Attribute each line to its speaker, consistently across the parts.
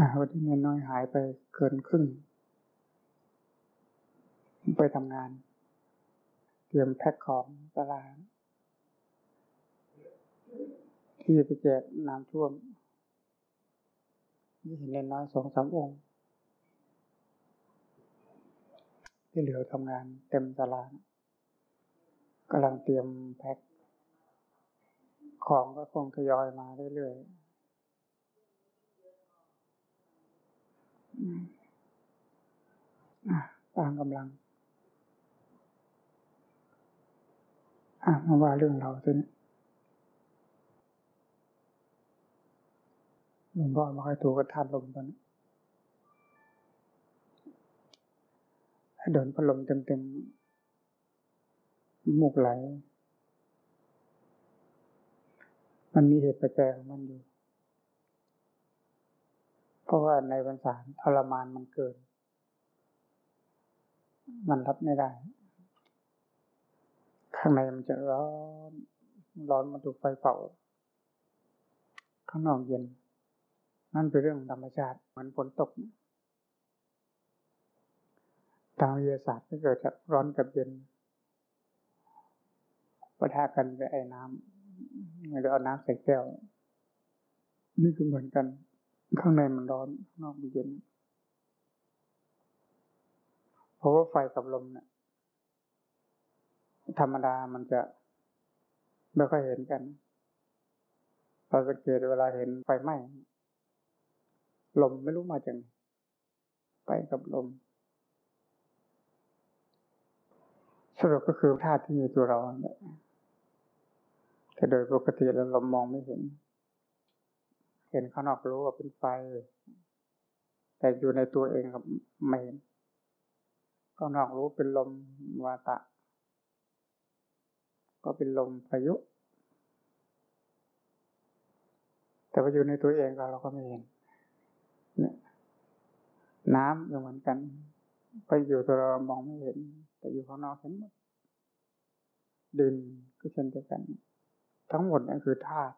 Speaker 1: วันนี้เงินน้อยหายไปเกินครึ่ง ไปทำงาน เตรียมแพ็คของตลาดที่จะไปแจกน้ำท่วมนี่เห็นเล่นน้อยสองสามองค์ ที่เหลือทำงานเต็มตลาดกำลังเตรียมแพ็คของก็คงทยอยมาเรื่อยๆ ตามกำลังอะมาว่าเรื่องเราสินี้หลวงพ่อมาค่อยถูกกระทานลมตอนนี้โดนพัดลมเต็มๆมุกไหล มันมีเหตุปัจจัยของมันอยู่ เพราะว่าในวันสารทรมานมันเกิน มันรับไม่ได้ ข้างในมันจะร้อน ร้อนมันถูกไฟเป่าข้างนอกเย็น นั่นเป็นเรื่องธรรมชาติเหมือนฝนตกทางวิทยาศาสตร์ก็เกิดจากร้อนกับเย็นปะทะกันไปไอ้น้ำเราเอาน้ำใส่แก้ว นี่คือเหมือนกัน ข้างในมันร้อนข้างนอกมันเย็น เพราะว่าไฟกับลมเนี่ยธรรมดามันจะไม่ค่อยเห็นกันเราสังเกตเวลาเห็นไฟไหม้ลมไม่รู้มาจากไหนไฟกับลม สรุปก็คือธาตุที่มีตัวเราแต่โดยปกติเราเรามองไม่เห็น เห็นข้างนอกรู้ว่าเป็นไฟ แต่อยู่ในตัวเองครับไม่เห็นข้างนอกรู้เป็นลมวาตะ ก็เป็นลมพายุ แต่ว่าอยู่ในตัวเองก็เราก็ไม่เห็นเนี่ยน้ำก็เหมือนกันไปอยู่ตัวเรามองไม่เห็น แต่อยู่ข้างนอกเห็นหมดดินก็เช่นเดียวกัน ทั้งหมดนั่นคือธาตุ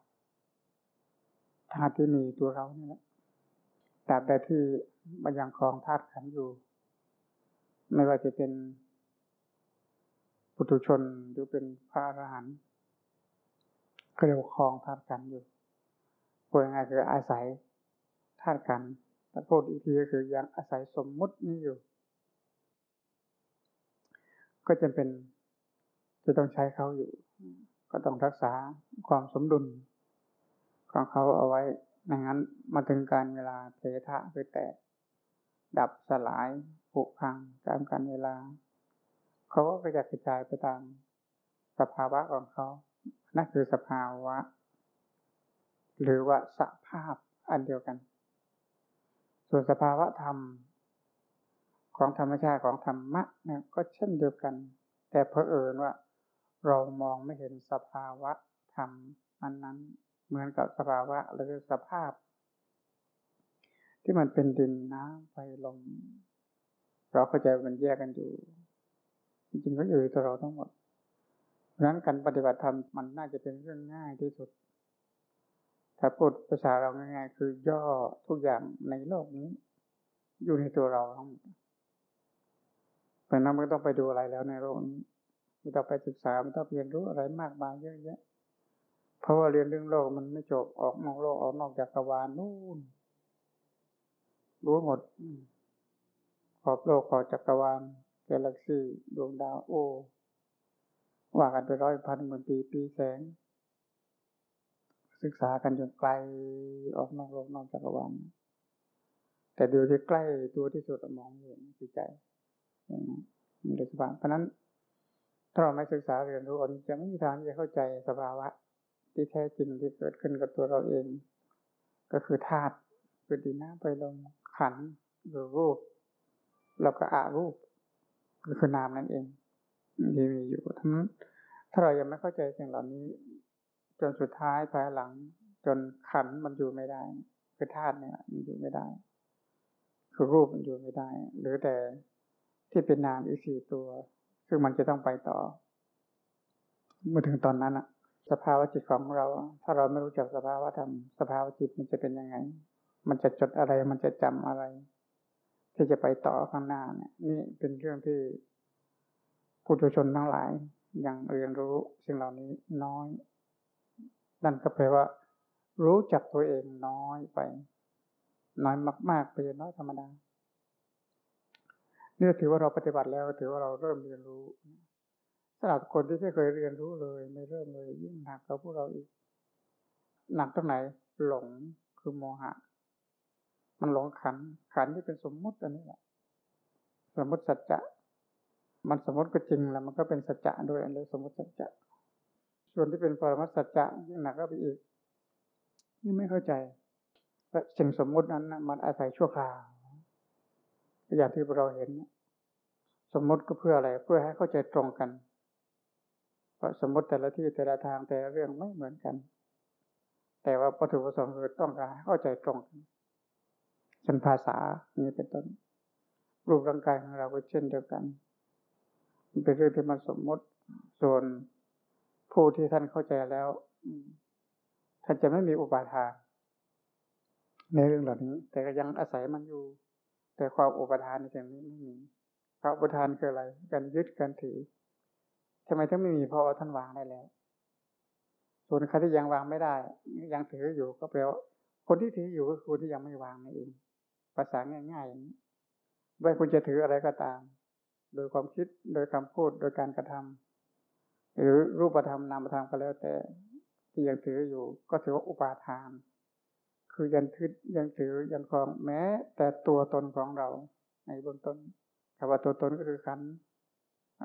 Speaker 1: ธาตุที่มีตัวเรานี่แหละแต่ใดที่มันยังครองธาตุขันอยู่ ไม่ว่าจะเป็นปุถุชนหรือเป็นพระอรหันต์ก็เรียกว่าครองธาตุขันอยู่พูดง่ายคืออาศัยธาตุขันถ้าพูดอีกทีก็คือยังอาศัยสมมุตินี้อยู่ ก็จะเป็นจะต้องใช้เขาอยู่ ก็ต้องรักษาความสมดุล ของเขาเอาไว้ในงั้นมาถึงการเวลาเทธะคือแตก ดับสลายผุพังตามการเวลา เขาก็กระจัดกระจายไปตามสภาวะของเขา นั่นคือสภาวะ หรือว่าสภาพอันเดียวกัน ส่วนสภาวะธรรม ของธรรมชาติของธรรมะเนี่ยก็เช่นเดียวกัน แต่เพอเอิญว่า เรามองไม่เห็นสภาวะธรรมอันนั้น เหมือนกับสภาวะหรือสภาพ ที่มันเป็นดินน้ำไฟลมเราเข้าใจมันแยกกันอยู่ จริงๆก็อยู่ตัวเราทั้งหมดเพราะนั้นการปฏิบัติธรรมมันน่าจะเป็นเรื่องง่ายที่สุด ถ้าพูดภาษาเราง่ายๆ คือย่อทุกอย่างในโลกนี้ อยู่ในตัวเราทั้งหมดเพราะนั้นไม่ต้องไปดูอะไรแล้วในโลกนี้ไม่ต้องไปศึกษาไม่ต้องเรียนรู้อะไรมากมายเยอะแยะ เพราะว่าเรียนเรื่องโลกมันไม่จบออกนอกโลกออกนอกจากกวาลนู่นรู้หมด ขอบโลกขอบจักรวาลกาแล็กซี่ดวงดาวโอ ว่ากันไปร้อยพันหมื่นปีปีแสง ศึกษากันจนไกลออกนอกโลกนอกจักรวาลแต่เดียวที่ใกล้ตัวที่สุดมองเห็นคือใจโดยเฉพาะเพราะนั้นถ้าเราไม่ศึกษาเรียนรู้อันจะไม่มีทางที่จะเข้าใจสภาวะ ที่แท้จริงที่เกิดขึ้นกับตัวเราเอง ก็คือธาตุคือดินน้ำไปลมขันหรือรูป แล้วก็อารูปก็คือนามนั่นเองที่มีอยู่ทั้งถ้าเรายังไม่เข้าใจสิ่งเหล่านี้ จนสุดท้ายภายหลัง จนขันมันอยู่ไม่ได้ คือธาตุเนี่ยมันอยู่ไม่ได้ คือรูปมันอยู่ไม่ได้ หรือแต่ที่เป็นนามอีกสี่ตัว ซึ่งมันจะต้องไปต่อ เมื่อถึงตอนนั้นอะ สภาวะจิตของเรา ถ้าเราไม่รู้จักสภาวะธรรม สภาวะจิตมันจะเป็นยังไง มันจะจดอะไร มันจะจำอะไร ที่จะไปต่อข้างหน้าเนี่ย นี่เป็นเรื่องที่ผู้ทุชนทั้งหลายยังเรียนรู้สิ่งเหล่านี้น้อย นั่นก็แปลว่า รู้จักตัวเองน้อยไป น้อยมากๆไปน้อยธรรมดาเนี่ถือว่าเราปฏิบัติแล้วถือว่าเราเริ่มเรียนรู้ สำหรับคนที่ไม่เคยเรียนรู้เลย ไม่เริ่มเลยยิ่งหนักกับพวกเราอีก หนักตรงไหน หลงคือโมหะ มันหลงขัน ขันที่เป็นสมมุติอันนี้แหละ สมมติสัจจะ มันสมมติก็จริงแล้วมันก็เป็นสัจจะด้วยอันนี้สมมติสัจจะ ส่วนที่เป็นปรมัตสัจจะยิ่งหนักก็ไปอีกยิ่งไม่เข้าใจว่าสิ่งสมมุตินั้นมันอาศัยชั่วคราวอย่างที่เราเห็น สมมติก็เพื่ออะไร เพื่อให้เข้าใจตรงกัน เพราะสมมติแต่ละที่แต่ละทางแต่ละเรื่องไม่เหมือนกัน แต่ว่าวัตถุประสงค์คือต้องการเข้าใจตรงกันเช่นภาษานี้เป็นต้น รูปร่างกายของเราก็เช่นเดียวกันมันเป็นเรื่องที่มันสมมติ ส่วนผู้ที่ท่านเข้าใจแล้วท่านจะไม่มีอุปาทานในเรื่องเหล่านี้ แต่ก็ยังอาศัยมันอยู่ แต่ความอุปทานในสิ่งนี้ไม่มีความอุปทานคืออะไร การยึดการถือ ทำไมถึงไม่มีเพราะว่าท่านวางได้แล้ว ส่วนใครที่ยังวางไม่ได้ ยังถืออยู่ก็แปลว่าคนที่ถืออยู่ก็คือที่ยังไม่วางนั่นเอง ภาษาง่ายๆอย่างนี้ไม่คุณจะถืออะไรก็ตาม โดยความคิดโดยคำพูดโดยการกระทำหรือรูปธรรมนามธรรมก็แล้วแต่ที่ยังถืออยู่ ก็ถือว่าอุปาทาน คือยังถือยังถือยังครองแม้ แต่ตัวตนของเราในเบื้องต้นคำว่าตัวตนก็คือขัน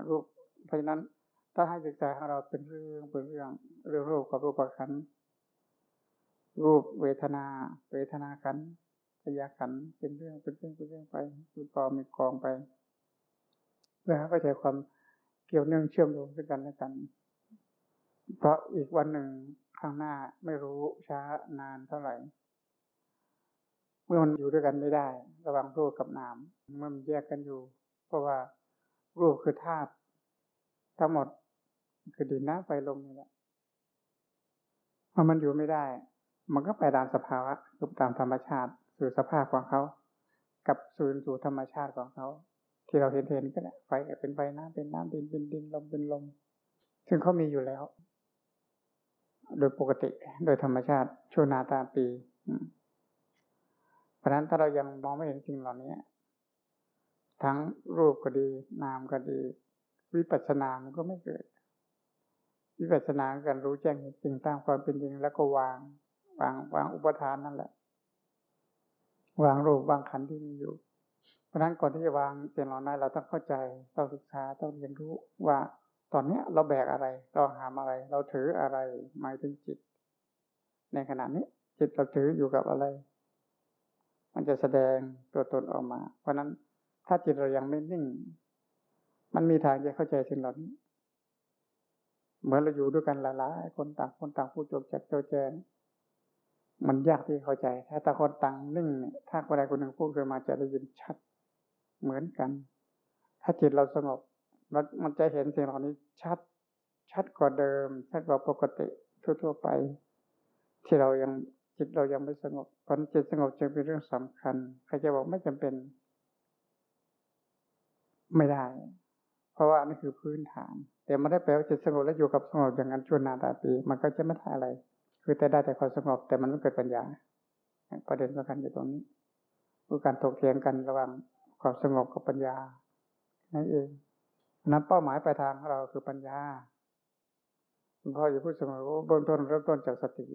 Speaker 1: รูปเพราะฉะนั้น ถ้าให้ศึกษาของเราเป็นเรื่องเป็นเรื่องเรื่องรูปกับรูปขันรูปเวทนา เวทนาขันพยาขันเป็นเรื่องเป็นเรื่องเป็นเรื่องไปคือกองมีกองไปเพื่อให้เข้าใจความเกี่ยวเนื่องเชื่อมโยงด้วยกันและกัน เพราะอีกวันหนึ่งข้างหน้าไม่รู้ช้านานเท่าไหร่ เมื่อมันอยู่ด้วยกันไม่ได้ ระหว่างรูปกับนามเมื่อมันแยกกันอยู่ เพราะว่ารูปคือธาตุทั้งหมด คือดินน้ำไฟลมนี่แหละพอมันอยู่ไม่ได้ มันก็ไปตามสภาวะคือตามธรรมชาติ สู่สภาพของเขากับสู่สู่ธรรมชาติของเขาที่เราเห็นเห็นก็แหละไฟเป็นไฟน้ำเป็นน้ำดินเป็นดินลมเป็นลม ซึ่งเขามีอยู่แล้ว โดยปกติโดยธรรมชาติชั่วนาตาปีเพราะนั้นถ้าเรายังมองไม่เห็นสิ่งเหล่านี้ทั้งรูปก็ดี นามก็ดี วิปัสสนามันก็ไม่เกิด วิปัสสนาการรู้แจ้งจริงตามความเป็นจริงแล้วก็วาง วางวางอุปทานนั่นแหละ วางรูปวางขันที่มีอยู่ เพราะนั้นก่อนที่จะวางเจนเราได้เราต้องเข้าใจต้องศึกษาต้องเรียนรู้ว่าตอนเนี้ยเราแบกอะไร เราหามอะไร เราถืออะไรหมายถึงจิต ในขณะนี้จิตเราถืออยู่กับอะไร มันจะแสดงตัวตนออกมา เพราะนั้นถ้าจิตเรายังไม่นิ่ง มันมีทางจะเข้าใจสิ่งเหล่านี้ เหมือนเราอยู่ด้วยกันหลายๆคนต่างคนต่างพูดจบจากเจ้าแจงมันยากที่เข้าใจ ถ้าต่างคนต่างนิ่งถ้าคนใดคนหนึ่งพูดขึ้นมาจะได้ยินชัด เหมือนกัน ถ้าจิตเราสงบมันจะเห็นสิ่งเหล่านี้ชัด ชัดกว่าเดิม ชัดกว่าปกติทั่วๆไป ที่เรายังจิตเรายังไม่สงบเพราะจิตสงบจึงเป็นเรื่องสำคัญ ใครจะบอกไม่จำเป็น ไม่ได้ เพราะว่านี่คือพื้นฐาน แต่ไม่ได้แปลว่าจิตสงบแล้วอยู่กับสงบอย่างนั้นชั่วนานตาปี มันก็จะไม่ได้อะไร คือแต่ได้แต่ความสงบแต่มันไม่เกิดปัญญา ประเด็นสำคัญอยู่ตรงนี้คือการถกเถียงกันระหว่างความสงบกับปัญญานั่นเองนั้นเป้าหมายปลายทางของเราคือปัญญาพ่ออย่พูดเสมอว่าเบื้องต้นเริ่มต้นจากสติ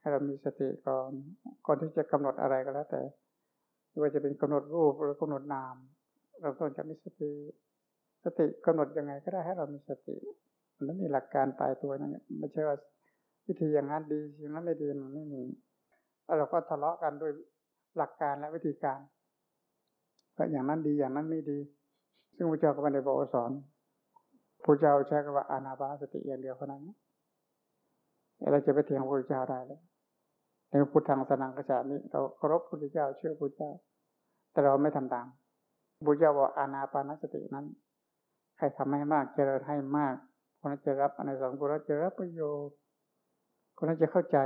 Speaker 1: ให้เรามีสติก่อนก่อนที่จะกำหนดอะไรก็แล้วแต่ไม่ว่าจะเป็นกำหนดรูปหรือกำหนดนามเริ่มต้นจากมีสติ สติกำหนดยังไงก็ได้ให้เรามีสติมันมีหลักการตายตัวนั่นไม่ใช่ว่าวิธีอย่างนั้นดีอย่างนั้นไม่ดีมันไม่มีแล้วเราก็ทะเลาะกันด้วยหลักการและวิธีการก็อย่างนั้นดีอย่างนั้นไม่ดี ซึ่งพระเจ้าก็ไม่ได้บอกสอนพระเจ้าใช้คำว่าอานาปานสติอย่างเดียวเท่านั้นเราจะไปเถียงพระเจ้าได้เลยในพุทธังสนังกระจานี้เราเคารพพระเจ้าเชื่อพระเจ้า แต่เราไม่ทำตามพระเจ้าบอกอานาปานสตินั้น ใครทำให้มากเจริญให้มาก คนนั้นจะรับอันสองคนนั้นจะรับประโยชน์คนนั้นจะเข้าใจ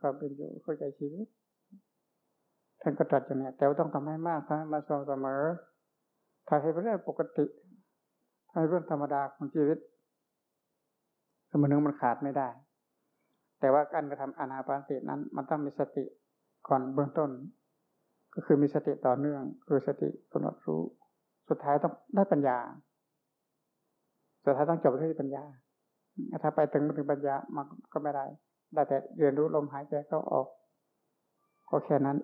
Speaker 1: ความเป็นอยู่เข้าใจชีวิตท่านก็ตรัสอย่างนี้แต่ว่าต้องทำให้มากทำให้มาสม่ำเสมอถ้าให้เป็นเรื่องปกติถ้าให้เรื่องธรรมดาของชีวิตสมนึงมันขาดไม่ได้ แต่ว่าการกระทำอนาปานสตินั้น มันต้องมีสติก่อนเบื้องต้น ก็คือมีสติต่อเนื่อง คือสติกำหนดรู้ สุดท้ายต้องได้ปัญญา สุดท้ายต้องจบที่ปัญญา ถ้าไปถึงไม่ถึงปัญญามันก็ไม่ได้ได้แต่เรียนรู้ลมหายใจเข้าออก ก็แค่นั้น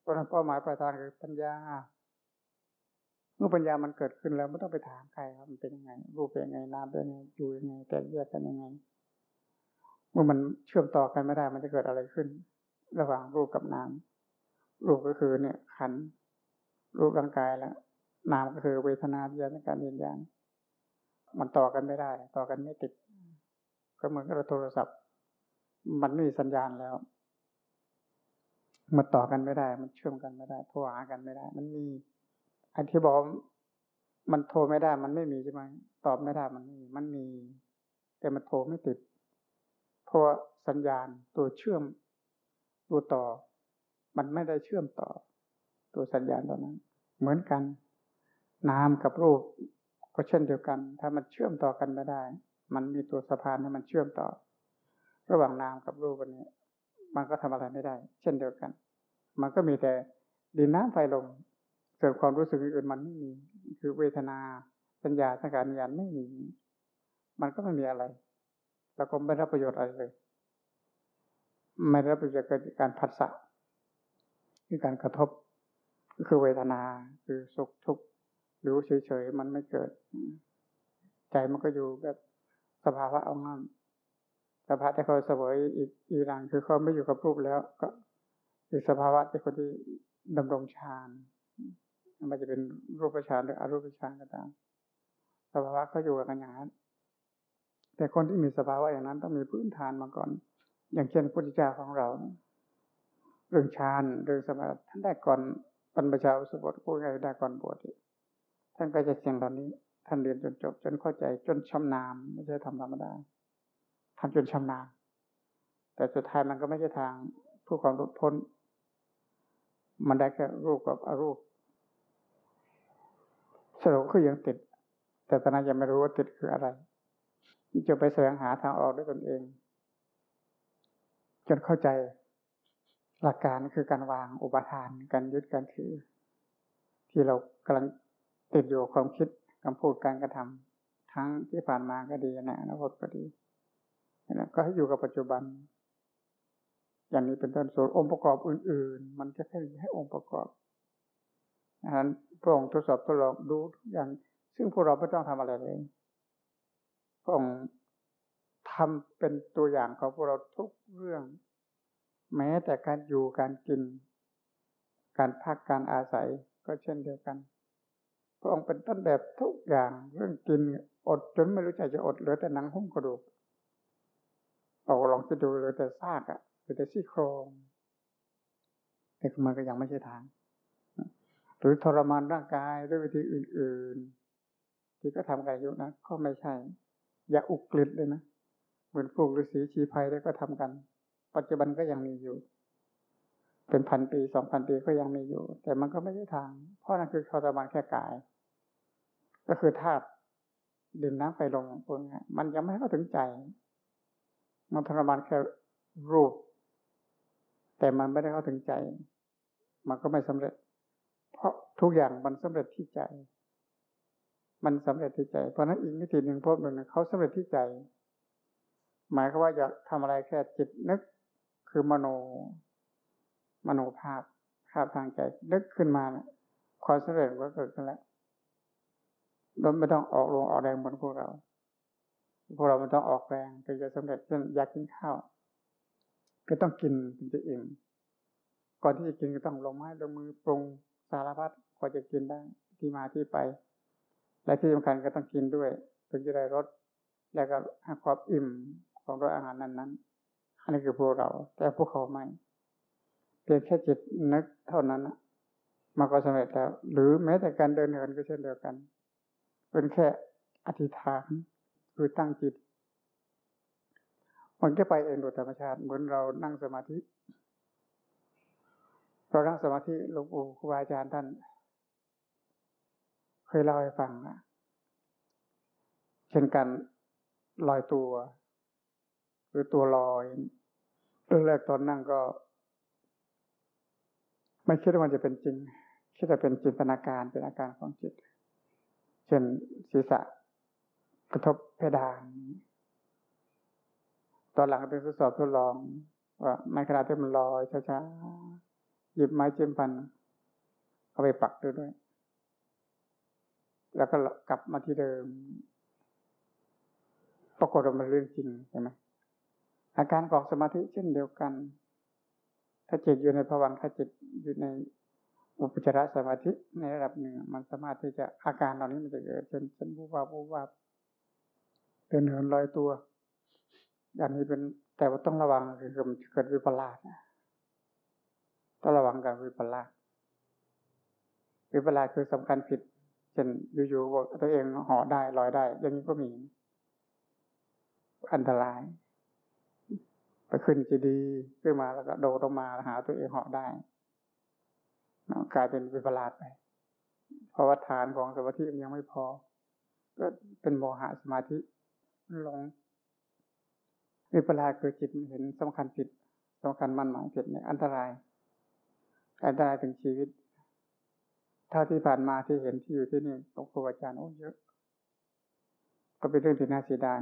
Speaker 1: เพราะนั้นเป้าหมายปลายทางคือปัญญา เมื่อปัญญามันเกิดขึ้นแล้วไม่ต้องไปถามใครครับมันเป็นยังไง รูปเป็นยังไงนามเป็นยังไงอยู่ยังไงแตกแยกกันยังไง เมื่อมันเชื่อมต่อกันไม่ได้มันจะเกิดอะไรขึ้น ระหว่างรูปกับนามรูปก็คือเนี่ยขันรูปร่างกายแล้วนามก็คือเวทนาวิญญาการวิญญาณ มันต่อกันไม่ได้ ต่อกันไม่ติด ก็เหมือนกับโทรศัพท์ มันไม่มีสัญญาณแล้ว มันต่อกันไม่ได้ มันเชื่อมกันไม่ได้โทรหากันไม่ได้ มันมีอันที่บอกมันโทรไม่ได้ มันไม่มีใช่ไหมตอบไม่ได้มันมีมันมี แต่มันโทรไม่ติด เพราะสัญญาณตัวเชื่อมตัวต่อ มันไม่ได้เชื่อมต่อ ตัวสัญญาณตัวนั้น เหมือนกัน นามกับรูป ก็เช่นเดียวกัน ถ้ามันเชื่อมต่อกันไม่ได้ มันมีตัวสะพานให้มันเชื่อมต่อ ระหว่างนามกับรูปอันนี้ มันก็ทำอะไรไม่ได้ เช่นเดียวกัน มันก็มีแต่ดินน้ำไฟลมเกิดความรู้สึกอื่นมันไม่มี คือเวทนาสัญญาสังการวิญญาณไม่มี มันก็ไม่มีอะไร แล้วก็ไม่รับประโยชน์อะไรเลย ไม่รับประโยชน์จากการผัสสะคือการกระทบก็คือเวทนา คือสุขทุกข์ รือเฉยๆมันไม่เกิด ใจมันก็อยู่แบบสภาวะเอางั้นสภาวะที่เขาเสวยอีกอีกอย่างคือเขาไม่อยู่กับรูปแล้ว ก็คือสภาวะที่คนที่ดำรงฌานมันจะเป็นรูปฌานหรืออรูปฌานก็ตามสภาวะเขาอยู่กันอย่างนั้นแต่คนที่มีสภาวะอย่างนั้นต้องมีพื้นฐานมาก่อน อย่างเช่นพุทธเจ้าของเรา เรื่องฌานเรื่องสมาธิท่านได้ก่อนบรรพชาอุสบทผู้ใหญ่ได้ก่อนบวช ท่านก็จะเสียงตอนนี้ ท่านเรียนจนจบ จนเข้าใจจนชำนาญไม่ใช่ทำธรรมดาทำจนชำนาญ แต่สุดท้ายมันก็ไม่ใช่ทางผู้ความรุดพ้น มันได้แค่รูปกับอรูปสรุปคือยังติด แต่ตอนนั้นยังไม่รู้ว่าติดคืออะไรจะไปแสวงหาทางออกด้วยตนเอง จนเข้าใจหลักการคือการวางอุปทานการยึดการถือ ที่เรากำลัง ติดอยู่ความคิดคำพูดการกระทำทั้งที่ผ่านมาก็ดีในอนาคตก็ดีนะก็ให้อยู่กับปัจจุบัน อย่างนี้เป็นต้นส่วนองค์ประกอบอื่น ๆ มันจะแค่ให้องค์ประกอบอันนั้นพระองค์ทดสอบทดลองดูทุกอย่าง ซึ่งพวกเราไม่ต้องทำอะไรเลยพระองค์ทำเป็นตัวอย่างของพวกเราทุกเรื่อง แม้แต่การอยู่การกิน การพักการอาศัยก็เช่นเดียวกัน ระองค์เป็นต้นแบบทุกอย่างเรื่องกินอดจนไม่รู้ใจจะอดเหลือแต่หนังหุ้มกระดูกเอาลองจะดูเลยแต่ซากอะหรือแต่ซี่โครงแต่มันก็ยังไม่ใช่ทาง หรือทรมานร่างกายด้วยวิธีอื่น ๆ ที่ก็ทำกันอยู่นะก็ไม่ใช่ อย่าอุกฤษเลยนะเหมือนพวกฤาษีชีภัยได้ก็ทำกัน ปัจจุบันก็ยังมีอยู่ เป็นพันปีสองพันปีก็ยังมีอยู่ แต่มันก็ไม่ใช่ทาง เพราะนั่นคือทรมานแค่กาย ก็คือธาตุดินน้ำไฟลมพวกนี้มันยังไม่เข้าถึงใจ มันทรมานแค่รูป แต่มันไม่ได้เข้าถึงใจ มันก็ไม่สำเร็จ เพราะทุกอย่างมันสำเร็จที่ใจ มันสำเร็จที่ใจ เพราะนั้นอีกมิติหนึ่งพบหนึ่งเขาสำเร็จที่ใจ หมายก็ว่าอยากทำอะไรแค่จิตนึกคือมโน มโนภาพภาพทางใจ นึกขึ้นมาความสำเร็จก็เกิดขึ้นแล้ว โดยไม่ต้องออกลงออกแรงเหมือนพวกเรา พวกเรามันต้องออกแรงถึงจะสำเร็จเช่นอยากกินข้าว ก็ต้องกินถึงจะอิ่มก่อนที่จะกินก็ต้องลงไม้ลงมือปรุงสารพัดกว่าจะกินได้ที่มาที่ไป และที่สำคัญก็ต้องกินด้วยถึงจะได้รสแล้วก็ห้ความอิ่มของรสอาหารนั้นๆอันนี้คือพวกเรา แต่พวกเขาไม่เพียงแค่จิตนึกเท่านั้นมันก็สำเร็จแล้ว หรือแม้แต่การเดินเหินก็เช่นเดียวกัน เป็นแค่อธิษฐานคือตั้งจิต มันก็ไปเองโดยธรรมชาติ เหมือนเรานั่งสมาธิ เรานั่งสมาธิหลวงปู่ครูบาอาจารย์ท่านเคยเล่าให้ฟังนะเช่นการลอยตัวหรือตัวลอยเรื่องแรกตอนนั่งก็ ไม่คิดว่ามันจะเป็นจริงคิดว่าเป็นจินตนาการเป็นอาการของจิต เช่นศีรษะกระทบเพดาน ตอนหลังเป็นทดสอบทดลอง ว่าในขณะที่มันลอยช้าๆหยิบไม้จิ้มฟันเอาไปปักด้วยด้วย แล้วก็กลับมาที่เดิม ปรากฏว่ามันเรื่องจริงใช่ไหมอาการของสมาธิเช่นเดียวกัน ถ้าจิตอยู่ในภวังค์ถ้าจิตอยู่ใน อุปจารสมาธิในระดับหนึ่ง มันสามารถที่จะอาการเหล่านี้มันจะเกิดเช่นเช่นวูบวาบวูบวาเดินเหินลอยตัวอย่างนี้เป็นแต่ว่าต้องระวังคือมันเกิดวิปลาสต้องระวังการวิปลาสวิปลาสคือสำคัญผิด เช่นอยู่ๆบอกตัวเองห่อได้ลอยได้ อย่างนี้ก็มี อันตรายไปขึ้นจีดีขึ้นมาแล้วก็โดดลงมาหาตัวเองหาะได้ กลายเป็นวิปลาสไปเพราะว่าฐานของสมาธิมันยังไม่พอ ก็เป็นโมหะสมาธิหลงวิปลาสคือจิตเห็นสำคัญผิดสำคัญมั่นหมายผิดเนี่ยอันตราย อันตรายถึงชีวิตถ้าที่ผ่านมาที่เห็นที่อยู่ที่นี่ตงครูอาจารย์โอ้เยอะ ก็เป็นเรื่องที่น่าเสียดาย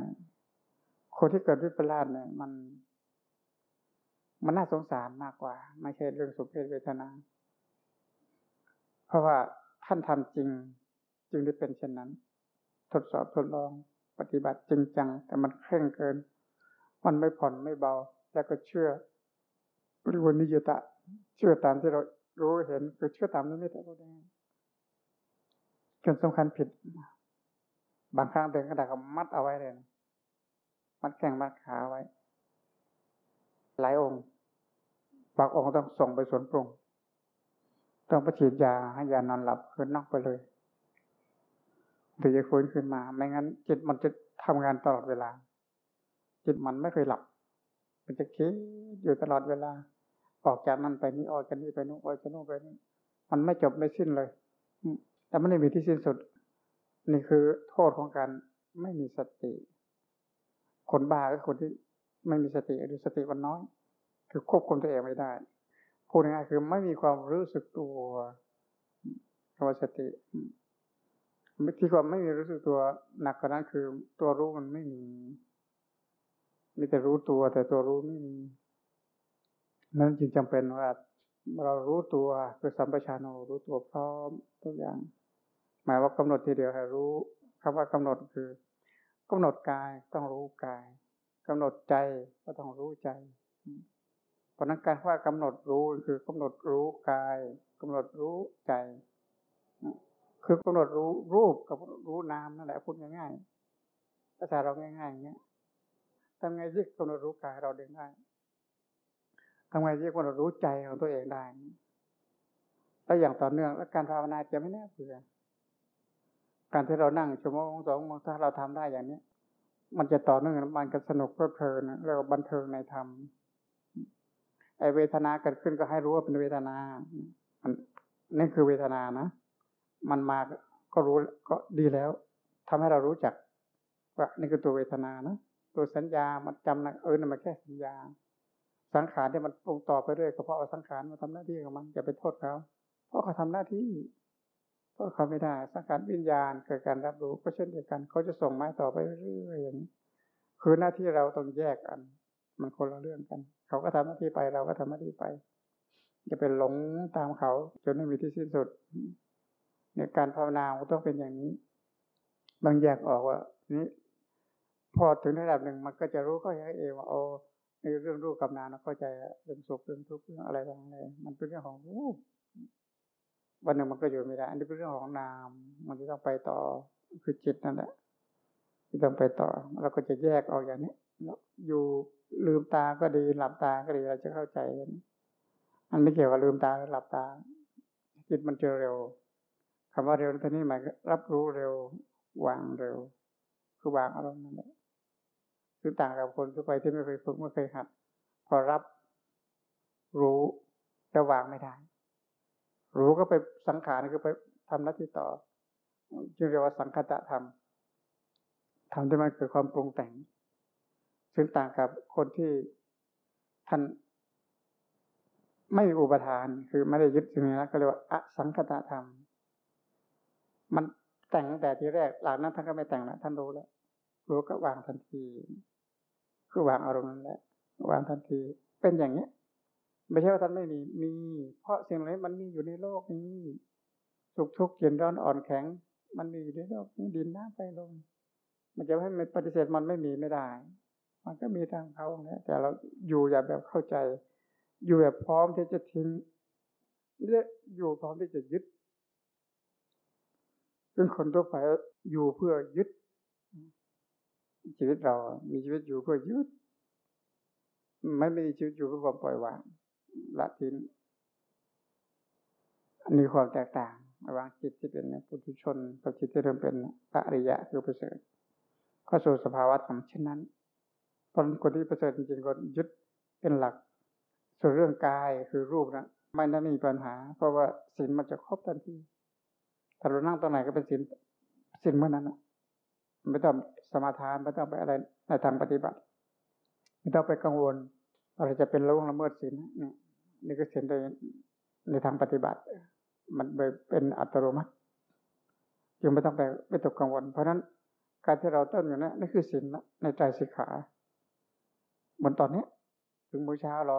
Speaker 1: คนที่เกิดวิปลาสเนี่ย มัน มันน่าสงสารมากกว่า ไม่ใช่เรื่องสุขเพศเวทนา เพราะว่าท่านทำจริงจึงได้เป็นเช่นนั้น ทดสอบทดลองปฏิบัติจริงจัง แต่มันเคร่งเกิน มันไม่ผ่อนไม่เบา แล้วก็เชื่อริวนิยตะ เชื่อตามที่เรารู้เห็นคือเชื่อตามนี้ไม่ได้ก็ได้จนสำคัญผิด บางครั้งเดินกระดาษก็มัดเอาไว้เลยมัดแข้งมัดขาไว้ หลายองค์ บางองค์ต้องส่งไปสวนปรุง ต้องไปฉีดยาให้ยานอนหลับคืนนอกไปเลยถึงจะฟื้นขึ้นมา ไม่งั้น จิตมันจะทำงานตลอดเวลา จิตมันไม่เคยหลับ มันจะคิดอยู่ตลอดเวลา ออกจากนั้นไปนี้ออกจากนี้ไปนู้นออกจากนู้นไปนี้มันไม่จบไม่สิ้นเลยแต่ไม่ได้มีที่สิ้นสุด นี่คือโทษของการไม่มีสติ คนบ้าก็คนที่ไม่มีสติหรือสติมันน้อย คือควบคุมตัวเองไม่ได้ พูดง่ายคือไม่มีความรู้สึกตัวคำว่าสติที่ความไม่มีรู้สึกตัวหนักกว่านั้นคือ ตัวรู้มันไม่มีมีแต่รู้ตัว แต่ตัวรู้ไม่มีนั้นจึงจำเป็นว่าเรารู้ตัวคือสัมปชัญญะรู้ตัวพร้อมทุกอย่าง หมายว่ากำหนดทีเดียวให้รู้คำว่ากำหนดคือกำหนดกายต้องรู้กายกำหนดใจก็ต้องรู้ใจ เพราะนั้นการว่ากำหนดรู้คือกำหนดรู้กายกำหนดรู้ใจ คือกำหนดรู้รูปกับรู้นามนั่นแหละพูดง่ายๆภาษาเราง่ายๆอย่างเงี้ยทำไงที่กำหนดรู้กายเราเดินได้ทำไงที่กำหนดรู้ใจของตัวเองได้แล้วอย่างต่อเนื่องแล้วการภาวนาจะไม่แน่เบื่อการที่เรานั่งชั่วโมงสองโมงถ้าเราทำได้อย่างนี้มันจะต่อเนื่องมันก็สนุกเพลิดเพลินเรียกว่าบันเทิงในธรรม ไอเวทนาเกิดขึ้นก็ให้รู้ว่าเป็นเวทนามันนี่คือเวทนานะ มันมาก็รู้ก็ดีแล้วทำให้เรารู้จักว่านี่คือตัวเวทนานะตัวสัญญามันจำนะเออนี่มันแค่สัญญา สังขารที่มันปรุงต่อไปเรื่อยก็เพราะเอาสังขารมาทำหน้าที่ของมันจะไปโทษเขาเพราะเขาทำหน้าที่เพราะเขาไม่ได้ สังขารวิญญาณเกิดการรับรู้ก็เช่นเดียวกัน เขาจะส่งไม้ต่อไปเรื่อยอย่างนี้คือหน้าที่เราต้องแยกกัน มันคนละเรื่องกัน เขาก็ทำหน้าที่ไปเราก็ทำหน้าที่ไป จะเป็นหลงตามเขาจนไม่มีที่สิ้นสุดในการภาวนาต้องเป็นอย่างนี้ บางแยกออกว่านี้พอถึงระดับหนึ่งมันก็จะรู้ก็ยังเองว่าโอ้ในเรื่องรูปกับนามเราเข้าใจเรื่องสุขเรื่องทุกข์เรื่องอะไรต่างๆมันเป็นเรื่องของรูปวันหนึ่งมันก็อยู่ไม่ได้ อันนี้เป็นเรื่องของนาม มันจะต้องไปต่อคือจิตนั่นแหละที่ต้องไปต่อเราก็จะแยกออกอย่างนี้ อยู่ลืมตาก็ดีหลับตาก็ดีเราจะเข้าใจอันไม่เกี่ยวกับลืมตาหรือหลับตาจิตมันเจอเร็วคำว่าเร็วทีนี้หมายรับรู้เร็ววางเร็ว คือวางอารมณ์นั่นแหละคือต่างกับคนทั่วไปที่ไม่เคยฝึกไม่เคยหัดพอรับรู้จะวางไม่ได้ รู้ก็ไปสังขารคือไปทำหน้าที่ต่อจึงเรียกว่าสังคตะธรรมทำที่มันเกิดความปรุงแต่ง ซึ่งต่างกับคนที่ท่านไม่มีอุปทาน คือไม่ได้ยึดสิ่งนี้แล้วก็เรียกว่าอสังคตธรรม มันแต่งแต่ทีแรก หลังนั้นท่านก็ไม่แต่งแล้วท่านรู้แล้วรู้ก็วางทันที คือวางอารมณ์นั้นแหละ วางทันที เป็นอย่างเนี้ยไม่ใช่ว่าท่านไม่มี มี เพราะสิ่งเหล่านี้มันมีอยู่ในโลกนี้สุขทุกข์เย็นร้อนอ่อนแข็ง มันมีอยู่ในโลกนี้ดินน้ำไฟลมมันจะให้มันปฏิเสธมันไม่มีไม่ได้ มันก็มีทางเขาเนี่ยแต่เราอยู่อย่างแบบเข้าใจ อยู่แบบพร้อมที่จะทิ้งไม่ได้อยู่พร้อมที่จะยึดซึ่งคนทั่วไปอยู่เพื่อยึด ชีวิตเรา มีชีวิตอยู่เพื่อยึด ไม่มีชีวิตอยู่เพื่อความปล่อยวางละทิ้งมีความแตกต่างระหว่างจิตที่เป็นปุถุชนกับจิตที่เริ่มเป็นพระอริยะคือประเสริฐเข้าสู่สภาวะธรรมเช่นนั้น ตอนคนที่ประเสริฐจริงๆก็ยึดเป็นหลัก ส่วนเรื่องกายคือรูปนะไม่ได้มีปัญหา เพราะว่าศีลมันจะครบทันทีถ้าเรานั่งตรงไหนก็เป็นศีลศีลเมื่อนั้นไม่ต้องสมาทานไม่ต้องไปอะไรในทางปฏิบัติไม่ต้องไปกังวลอะไรจะเป็นละวงละเมิดศีลนี่นี่ก็ศีลในในทางปฏิบัติ มันเป็นอัตโนมัติจึงไม่ต้องไปไม่ตกกังวล เพราะฉะนั้นการที่เราต้นอยู่นี่นี่คือศีลในใจสิกขา เหมือนตอนนี้ ถึงมื้อเช้าเรา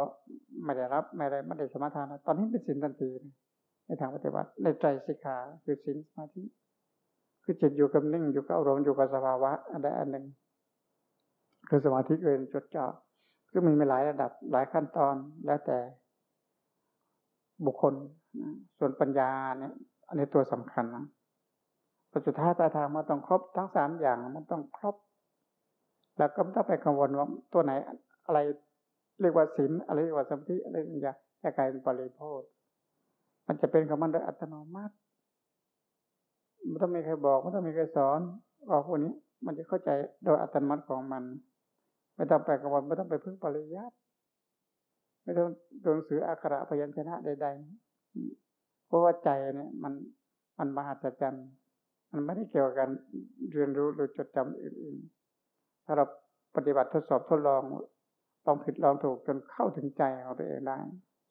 Speaker 1: ไม่ได้รับไม่ได้ไม่ได้สมาทานตอนนี้เป็นศีลทันทีในทางปฏิบัติในใจสิกขาคือศีลสมาธิคือจิตอยู่กับนิ่งอยู่กับอารมณ์อยู่กับสภาวะอันใดอันหนึ่ง คือสมาธิเกินจดจ่อคือมีหลายระดับหลายขั้นตอนแล้วแต่บุคคล ส่วนปัญญาเนี่ยอันนี้ตัวสำคัญนะแต่สุดท้ายปลายทางมันต้องครบทั้งสามอย่างมันต้องครบ แล้วก็ไม่ต้องไปกังวลว่าตัวไหน อะไรเรียกว่าศีลอะไรเรียกว่าสมาธิอะไรปัญญาจะกลายเป็นปริโภคมันจะเป็นของมันโดยอัตโนมัติไม่ต้องมีใครบอกไม่ต้องมีใครสอนบอกพวกนี้ มันจะเข้าใจโดยอัตโนมัติของมัน ไม่ต้องไปกังวลไม่ต้องไปพึ่งปริยัติไม่ต้องตัวหนังสืออักขระพยัญชนะใด ๆ เพราะว่าใจเนี่ย มันมันมหัศจรรย์มันไม่ได้เกี่ยวกันเรียนรู้หรือจดจำอื่นๆถ้าเราปฏิบัติทดสอบทดลอง ลองผิดลองถูกจนเข้าถึงใจของตัวเองได้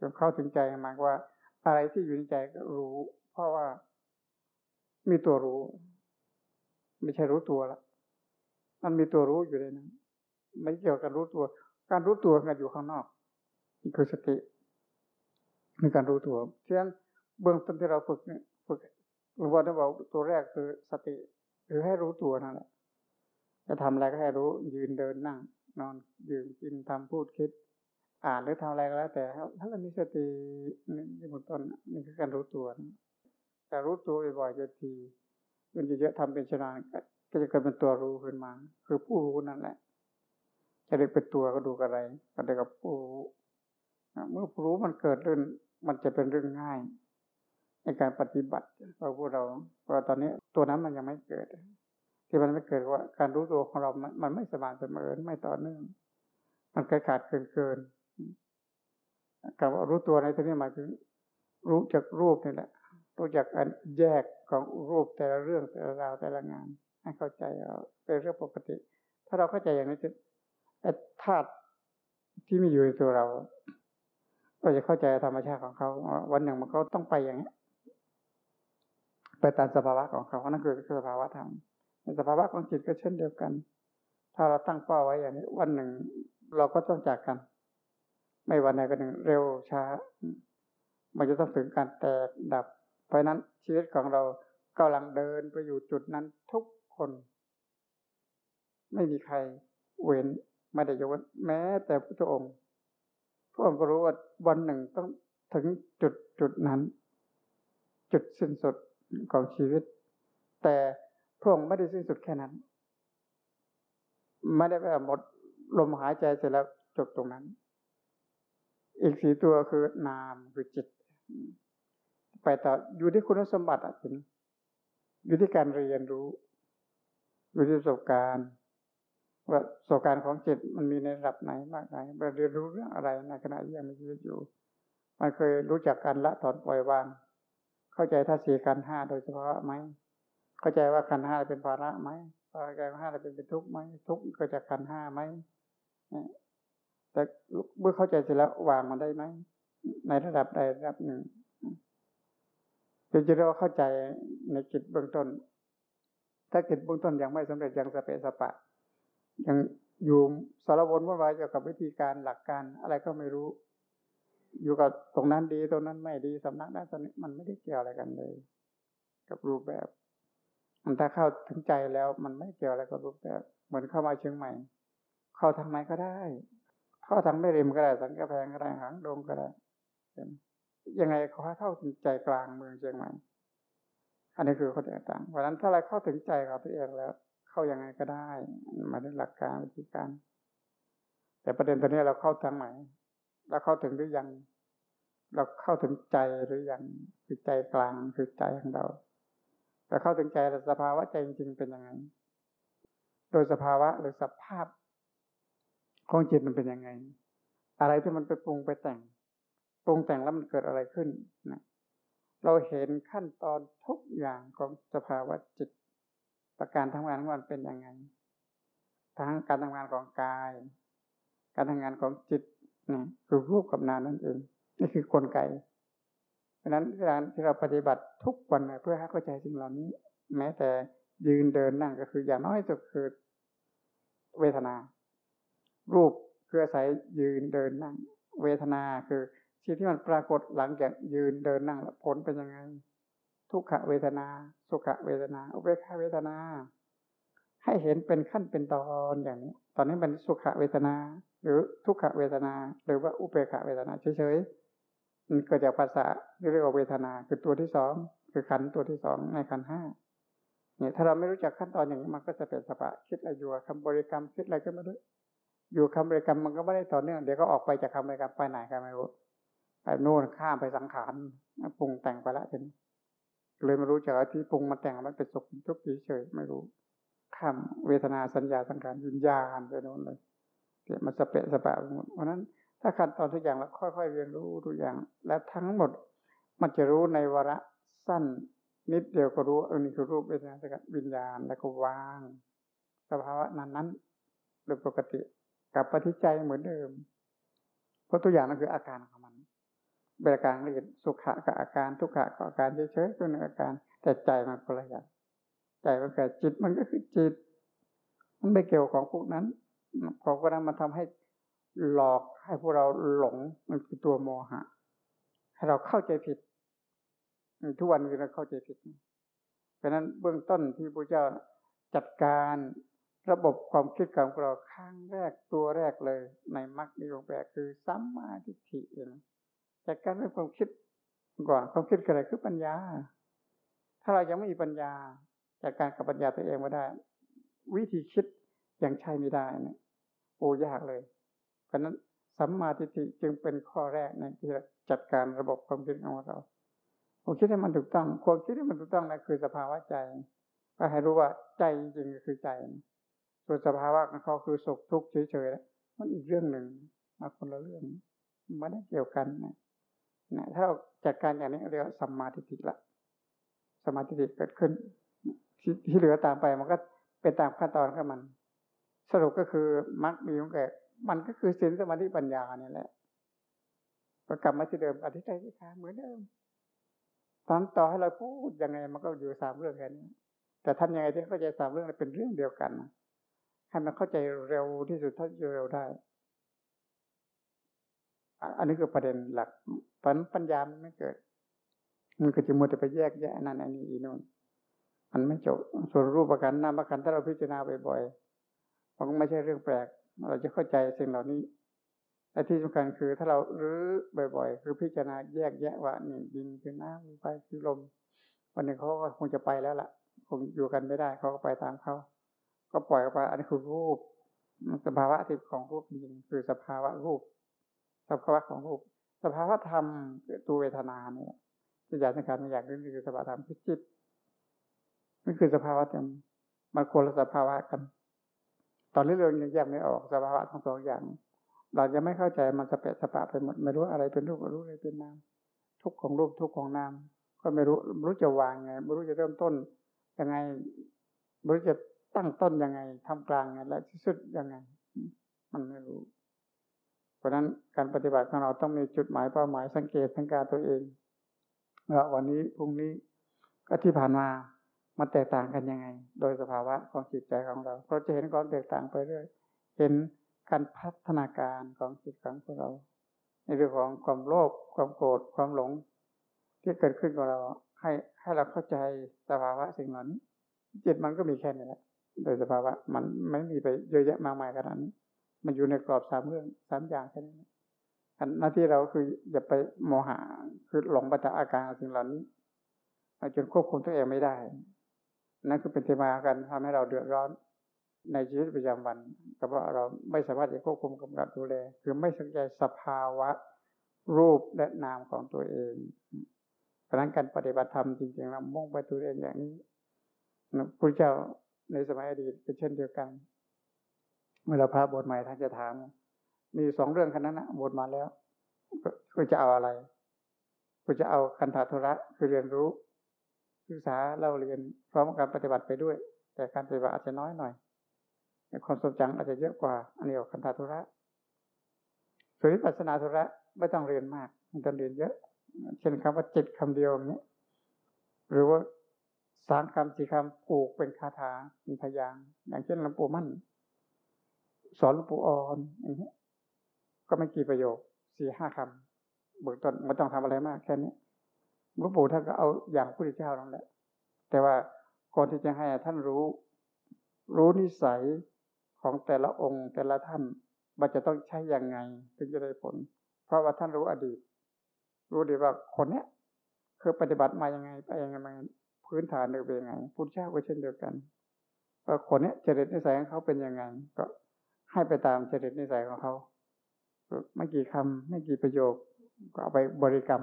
Speaker 1: จนเข้าถึงใจหมายว่า อะไรที่อยู่ในใจก็รู้ เพราะว่ามีตัวรู้ ไม่ใช่รู้ตัวละมันมีตัวรู้อยู่ในนั้นไม่เกี่ยวกับรู้ตัว การรู้ตัวกันอยู่ข้างนอกนี่คือสติมีการรู้ตัวฉะนั้นเบื้องต้นที่เราฝึกเนี่ยฝึกหลวงพ่อท่านบอกตัวแรกคือสติ หรือให้รู้ตัวนั่นแหละจะทำอะไรก็ให้รู้ยืนเดินนั่ง นอนยืนกินทำพูดคิด อ่านหรือทำอะไรก็แล้ว แต่ถ้าเรามีสตินี่บนต้นนี่คือการรู้ตัวแต่รู้ตัวบ่อยๆจะทีมันจะเยอะทำเป็นชนาก็จะเกิดเป็นตัวรู้ขึ้นมา คือผู้รู้นั่นแหละ จะเรียกเป็นตัวก็ดูอะไร ก็ได้กับผู้รู้เมื่อผู้รู้มันเกิดเรื่องมันจะเป็นเรื่องง่ายในการปฏิบัติเราพวกเราเพราะตอนนี้ตัวนั้นมันยังไม่เกิด ที่มันไม่เกิดว่า การรู้ตัวของเรา มันไม่สม่ำเสมอไม่ต่อเนื่อง มันขาดขาดเกินเกินกับว่ารู้ตัวในที่นี้หมายถึงรู้จากรูปนี่แหละรู้จักอันแยกของรูปแต่ละเรื่องแต่ละราวแต่ละงานให้เข้าใจเป็นเรื่องปกติ ถ้าเราเข้าใจอย่างนี้จะธาตุที่มีอยู่ในตัวเราเราจะเข้าใจธรรมชาติของเขา วันหนึ่งมันเขาต้องไปอย่างนี้ไปตามสภาวะของเขานั่นคือสภาวะธรรม สภาวะของจิตก็เช่นเดียวกัน ถ้าเราตั้งเป้าไว้อย่างนี้ วันหนึ่งเราก็ต้องจากกัน ไม่วันใดก็หนึ่งเร็วช้า มันจะต้องถึงการแตกดับ เพราะนั้นชีวิตของเรากำลังเดินไปอยู่จุดนั้นทุกคน ไม่มีใครเว้นไม่ได้ยกเว้นแม้แต่พระองค์พระองค์ก็รู้ว่าวันหนึ่งต้องถึงจุดจุดนั้น จุดสิ้นสุดของชีวิต แต่ พระองค์ไม่ได้สิ้นสุดแค่นั้น ไม่ได้แบบหมดลมหายใจเสร็จแล้วจบตรงนั้น อีกสี่ตัวคือนามคือจิต ไปต่ออยู่ที่คุณสมบัติอะทีนี้อยู่ที่การเรียนรู้ อยู่ที่ประสบการณ์ว่าประสบการณ์ของจิตมันมีในระดับไหนมากไหนมันเรียนรู้เรื่องอะไรในขณะที่ยังมีชีวิตอยู่ มันเคยรู้จักการละถอนปล่อยวาง เข้าใจท่าสี่ขันห้าโดยเฉพาะไหม เข้าใจว่าขันห้าเป็นภาระไหมเข้าใจว่าห้าเป็นเป็นทุกข์ไหมทุกข์กิดจากขันห้าไหมแต่เมื่อเข้าใจเสร็จแล้ววางมันได้ไหมในระดับใดระดับหนึ่งจนจะเรียกว่าเข้าใจในจิตเบื้องต้น ถ้าจิตเบื้องต้นยังไม่สำเร็จยังสเปสปะ ยังอยู่สารวนวุ่นวายเกี่ยวกับวิธีการหลักการอะไรก็ไม่รู้ อยู่กับตรงนั้นดีตรงนั้นไม่ดีสำนักนั้นมันไม่ได้เกี่ยวอะไรกันเลย กับรูปแบบ มันถ้าเข้าถึงใจแล้ว มันไม่เกี่ยวอะไรกับรูปแบบเหมือนเข้ามาเชียงใหม่ เข้าทางไหนก็ได้ เข้าทางไม่ริมก็ได้สังกะแพงก็ได้หางดงก็ได้ยังไงเขาเข้าถึงใจกลางเมืองเชียงใหม่ อันนี้คือเขาแตกต่างเพราะนั้นถ้าเราเข้าถึงใจของตัวเองแล้ว เข้ายังไงก็ได้มาด้วยหลักการวิธีการ แต่ประเด็นตอนนี้เราเข้าทางไหนเราเข้าถึงหรือยัง เราเข้าถึงใจหรือยังคือใจกลางคือใจของเรา แต่เข้าถึงใจสภาวะใจจริงๆเป็นยังไง โดยสภาวะหรือสภาพของจิตมันเป็นยังไง อะไรที่มันไปปรุงไปแต่ง ปรุงแต่งแล้วมันเกิดอะไรขึ้นนะเราเห็นขั้นตอนทุกอย่างของสภาวะจิต ประการทำงานของมันเป็นยังไง ทั้งการทำงานของกาย การทำงานของจิตนะคือรูปกับนามนั่นเอง นี่คือกลไก เพราะนั้นการที่เราปฏิบัติทุกวันเพื่อให้เข้าใจสิ่งเหล่านี้ แม้แต่ยืนเดินนั่งก็คืออย่างน้อยสุดคือเวทนา รูปคืออาศัยยืนเดินนั่ง เวทนาคือสิ่งที่มันปรากฏหลังจากยืนเดินนั่งผลเป็นยังไง ทุกขเวทนา สุขเวทนาอุเบกขาเวทนา ให้เห็นเป็นขั้นเป็นตอนอย่างนี้ ตอนนี้เป็นสุขเวทนา หรือทุกขเวทนา หรือว่าอุเบกขาเวทนาเฉยๆ เกิดจากภาษาที่เรียกว่าเวทนา คือตัวที่สองคือขันตัวที่สองในขันห้าเนี่ยถ้าเราไม่รู้จักขั้นตอนอย่างนี้มันก็จะเป็นสภาคิดอะไรอยู่คำบริกรรมคิดอะไรก็ไม่รู้อยู่คำบริกรรมมันก็ไม่ได้ต่อเนื่องเดี๋ยวก็ออกไปจากคำบริกรรมไปไหนกันไม่รู้ไปโน่นข้ามไปสังขารปรุงแต่งไปละทีนี้เลยไม่รู้จักที่ปรุงมาแต่งมันเป็นสุขทุกข์เฉยไม่รู้ข้ามเวทนาสัญญาสังขารวิญญาณไปโน่นเลยเดี๋ยวมันสเปะสปะหมดเพราะนั้น ถ้าขั้นตอนทุกอย่างเราค่อยๆเรียนรู้ทุกอย่าง และทั้งหมดมันจะรู้ในวาระสั้น นิดเดียวก็รู้อันนี้คือรูปเวทนาสังวิญญาณแล้วก็วาง สภาวะนั้นนั้นโดยปกติกลับปฏิใจเหมือนเดิม เพราะตัวอย่างนั่นคืออาการของมันเป็นอาการละเอียดสุขะกับอาการทุกขะกับอาการเฉยๆตัวหนึ่งอาการ แต่ใจมันคนละอย่างใจมันเกิดจิตมันก็คือจิต มันไม่เกี่ยวของพวกนั้น ของพวกนั้นมันทำให้ หลอกให้พวกเราหลงมันคือตัวโมหะ ให้เราเข้าใจผิด ทุกวันนี้เราเข้าใจผิด เพราะนั้นเบื้องต้นที่พระเจ้าจัดการระบบความคิดของเราข้างแรกตัวแรกเลย ในมรรคมีองค์แปดคือสัมมาทิฏฐิเองจัดการเรื่องความคิดก่อนความคิดอะไรคือปัญญา ถ้าเรายังไม่มีปัญญาจัดการกับปัญญาตัวเองไม่ได้ วิธีคิดยังใช้ไม่ได้นี่โอ้ยากเลย ราะนั้นสัมมาทิฏฐิจึงเป็นข้อแรกในที่จัดการระบบความคิดของเราผมคิดให้มันถูกต้องความคิดให้มันถูกต้องนั่นคือสภาวะใจ ก็ให้รู้ว่าใจจริงๆคือใจ ส่วนสภาวะของเขาคือสุขทุกข์เฉยๆแล้วมันอีกเรื่องหนึ่งมาคนละเรื่องไม่ได้เกี่ยวกันนะนะถ้าเราจัดการอย่างนี้เรียกว่าสัมมาทิฏฐิละสมาธิเกิดขึ้นที่เหลือตามไปมันก็เป็นตามขั้นตอนของมัน สรุปก็คือมรรคมีองค์แก่ มันก็คือศีลสมาธิปัญญาเนี่ยแหละก็กลับมาที่เดิมอธิษฐานที่ค้าเหมือนเดิมตอนต่อให้เราพูดยังไงมันก็อยู่สามเรื่องแค่นี้แต่ทำยังไงที่เข้าใจสามเรื่องเป็นเรื่องเดียวกันให้มันเข้าใจเร็วที่สุดเท่าที่เร็วได้ อันนี้คือประเด็นหลักปัญปัญญามันไม่เกิด มันก็จะมัวแต่ไปแยกแยะนั่นอันนี้อีนู่นมันไม่จบส่วนรูปประกันนามประกันถ้าเราพิจารณาบ่อยๆมันก็ไม่ใช่เรื่องแปลก เราจะเข้าใจสิ่งเหล่านี้และที่สำคัญคือถ้าเรารื้อบ่อย ๆ คือพิจารณาแยกแยะว่านี่ดินคือน้ำไฟคือลม วันหนึ่งเขาก็คงจะไปแล้วล่ะ คงอยู่กันไม่ได้เขาก็ไปตามเขาก็ปล่อยออกไปอันนี้คือรูป สภาวะที่ของรูปจริงคือสภาวะรูป สภาวะของรูป สภาวะธรรมตัวเวทนาเนี่ยจะอยากในการอยากนี่คือสภาวะธรรมคือจิตนี่คือสภาวะธรรมมันคนละสภาวะกัน ตอนนี้เรายังแยกไม่ออกสภาวะทั้งสองอย่าง เราจะไม่เข้าใจมันสเปะสปะไปหมด ไม่รู้อะไรเป็นรูปรู้อะไรเป็นนามทุกของรูปทุกของนามก็ไม่รู้ไม่รู้จะวางไงไม่รู้จะเริ่มต้นยังไงไม่รู้จะตั้งต้นยังไงทำกลางไงและที่สุดยังไง มันไม่รู้ เพราะนั้นการปฏิบัติของเราต้องมีจุดหมายเป้าหมายสังเกตสังการตัวเองวันนี้พรุ่งนี้ก็ที่ผ่านมา มันแตกต่างกันยังไง โดยสภาวะของจิตใจของเรา เราจะเห็นความแตกต่างไปเรื่อย เห็นการพัฒนาการของจิตของเรา ในเรื่องของความโลภ ความโกรธ ความหลง ที่เกิดขึ้นกับเรา ให้ให้เราเข้าใจสภาวะสิ่งเหล่านี้ จิตมันก็มีแค่นี้แหละ โดยสภาวะมันไม่มีไปเยอะแยะมากมายขนาดนี้ มันอยู่ในกรอบสามเรื่องสามอย่างแค่นี้หน้าที่เราคืออย่าไปโมหะ คือหลงไปจากอาการสิ่งเหล่านี้จนควบคุมตัวเองไม่ได้ นั่นคือเป็นที่มากันทำให้เราเดือดร้อนในชีวิตประจำวันก็เพราะเราไม่สามารถจะควบคุมกำกับดูแล คือไม่สนใจสภาวะรูปและนามของตัวเองเพราะนั้นการปฏิบัติธรรมจริงๆเรามุ่งไปตัวเองอย่างนี้พระเจ้าในสมัยอดีตเป็นเช่นเดียวกัน เมื่อเราพระบทใหม่ท่านจะถาม มีสองเรื่องคันนั้นนะบทมาแล้วก็จะเอาอะไรก็จะเอาคันธาธุระคือเรียนรู้ ศึกษาเล่าเรียนพร้อมกับปฏิบัติไปด้วย แต่การปฏิบัติอาจจะน้อยหน่อยความสนจังอาจจะเยอะกว่าอันนี้ออกคันธาธุระส่วนวิปัสนาธุระไม่ต้องเรียนมากมันต้องเรียนเยอะ เช่นคำว่าจิตคำเดียวอย่างนี้หรือว่าสามคำสี่คำปลูกเป็นคาถาเป็นพยางอย่างเช่นหลวงปู่มั่น สอนหลวงปู่อ่อนอย่างนี้ก็ไม่กี่ประโยคสี่ห้าคำเบื้องต้นไม่ต้องทำอะไรมากแค่นี้ หลวงปู่ท่านก็เอาอย่างพระพุทธเจ้านั่นแหละ แต่ว่าก่อนที่จะให้ท่านรู้ รู้นิสัยของแต่ละองค์ แต่ละท่านว่าจะต้องใช้อย่างไงถึงจะได้ผล เพราะว่าท่านรู้อดีต รู้ดีว่าคนเนี้ยคือปฏิบัติมายังไง ไปยังไงมาพื้นฐานเป็นยังไงพุทธเจ้าก็เช่นเดียวกันว่าคนเนี้ยจริตนิสัยของเขาเป็นยังไง ก็ให้ไปตามจริตนิสัยของเขาไม่กี่คำไม่กี่ประโยคก็เอาไปบริกรรม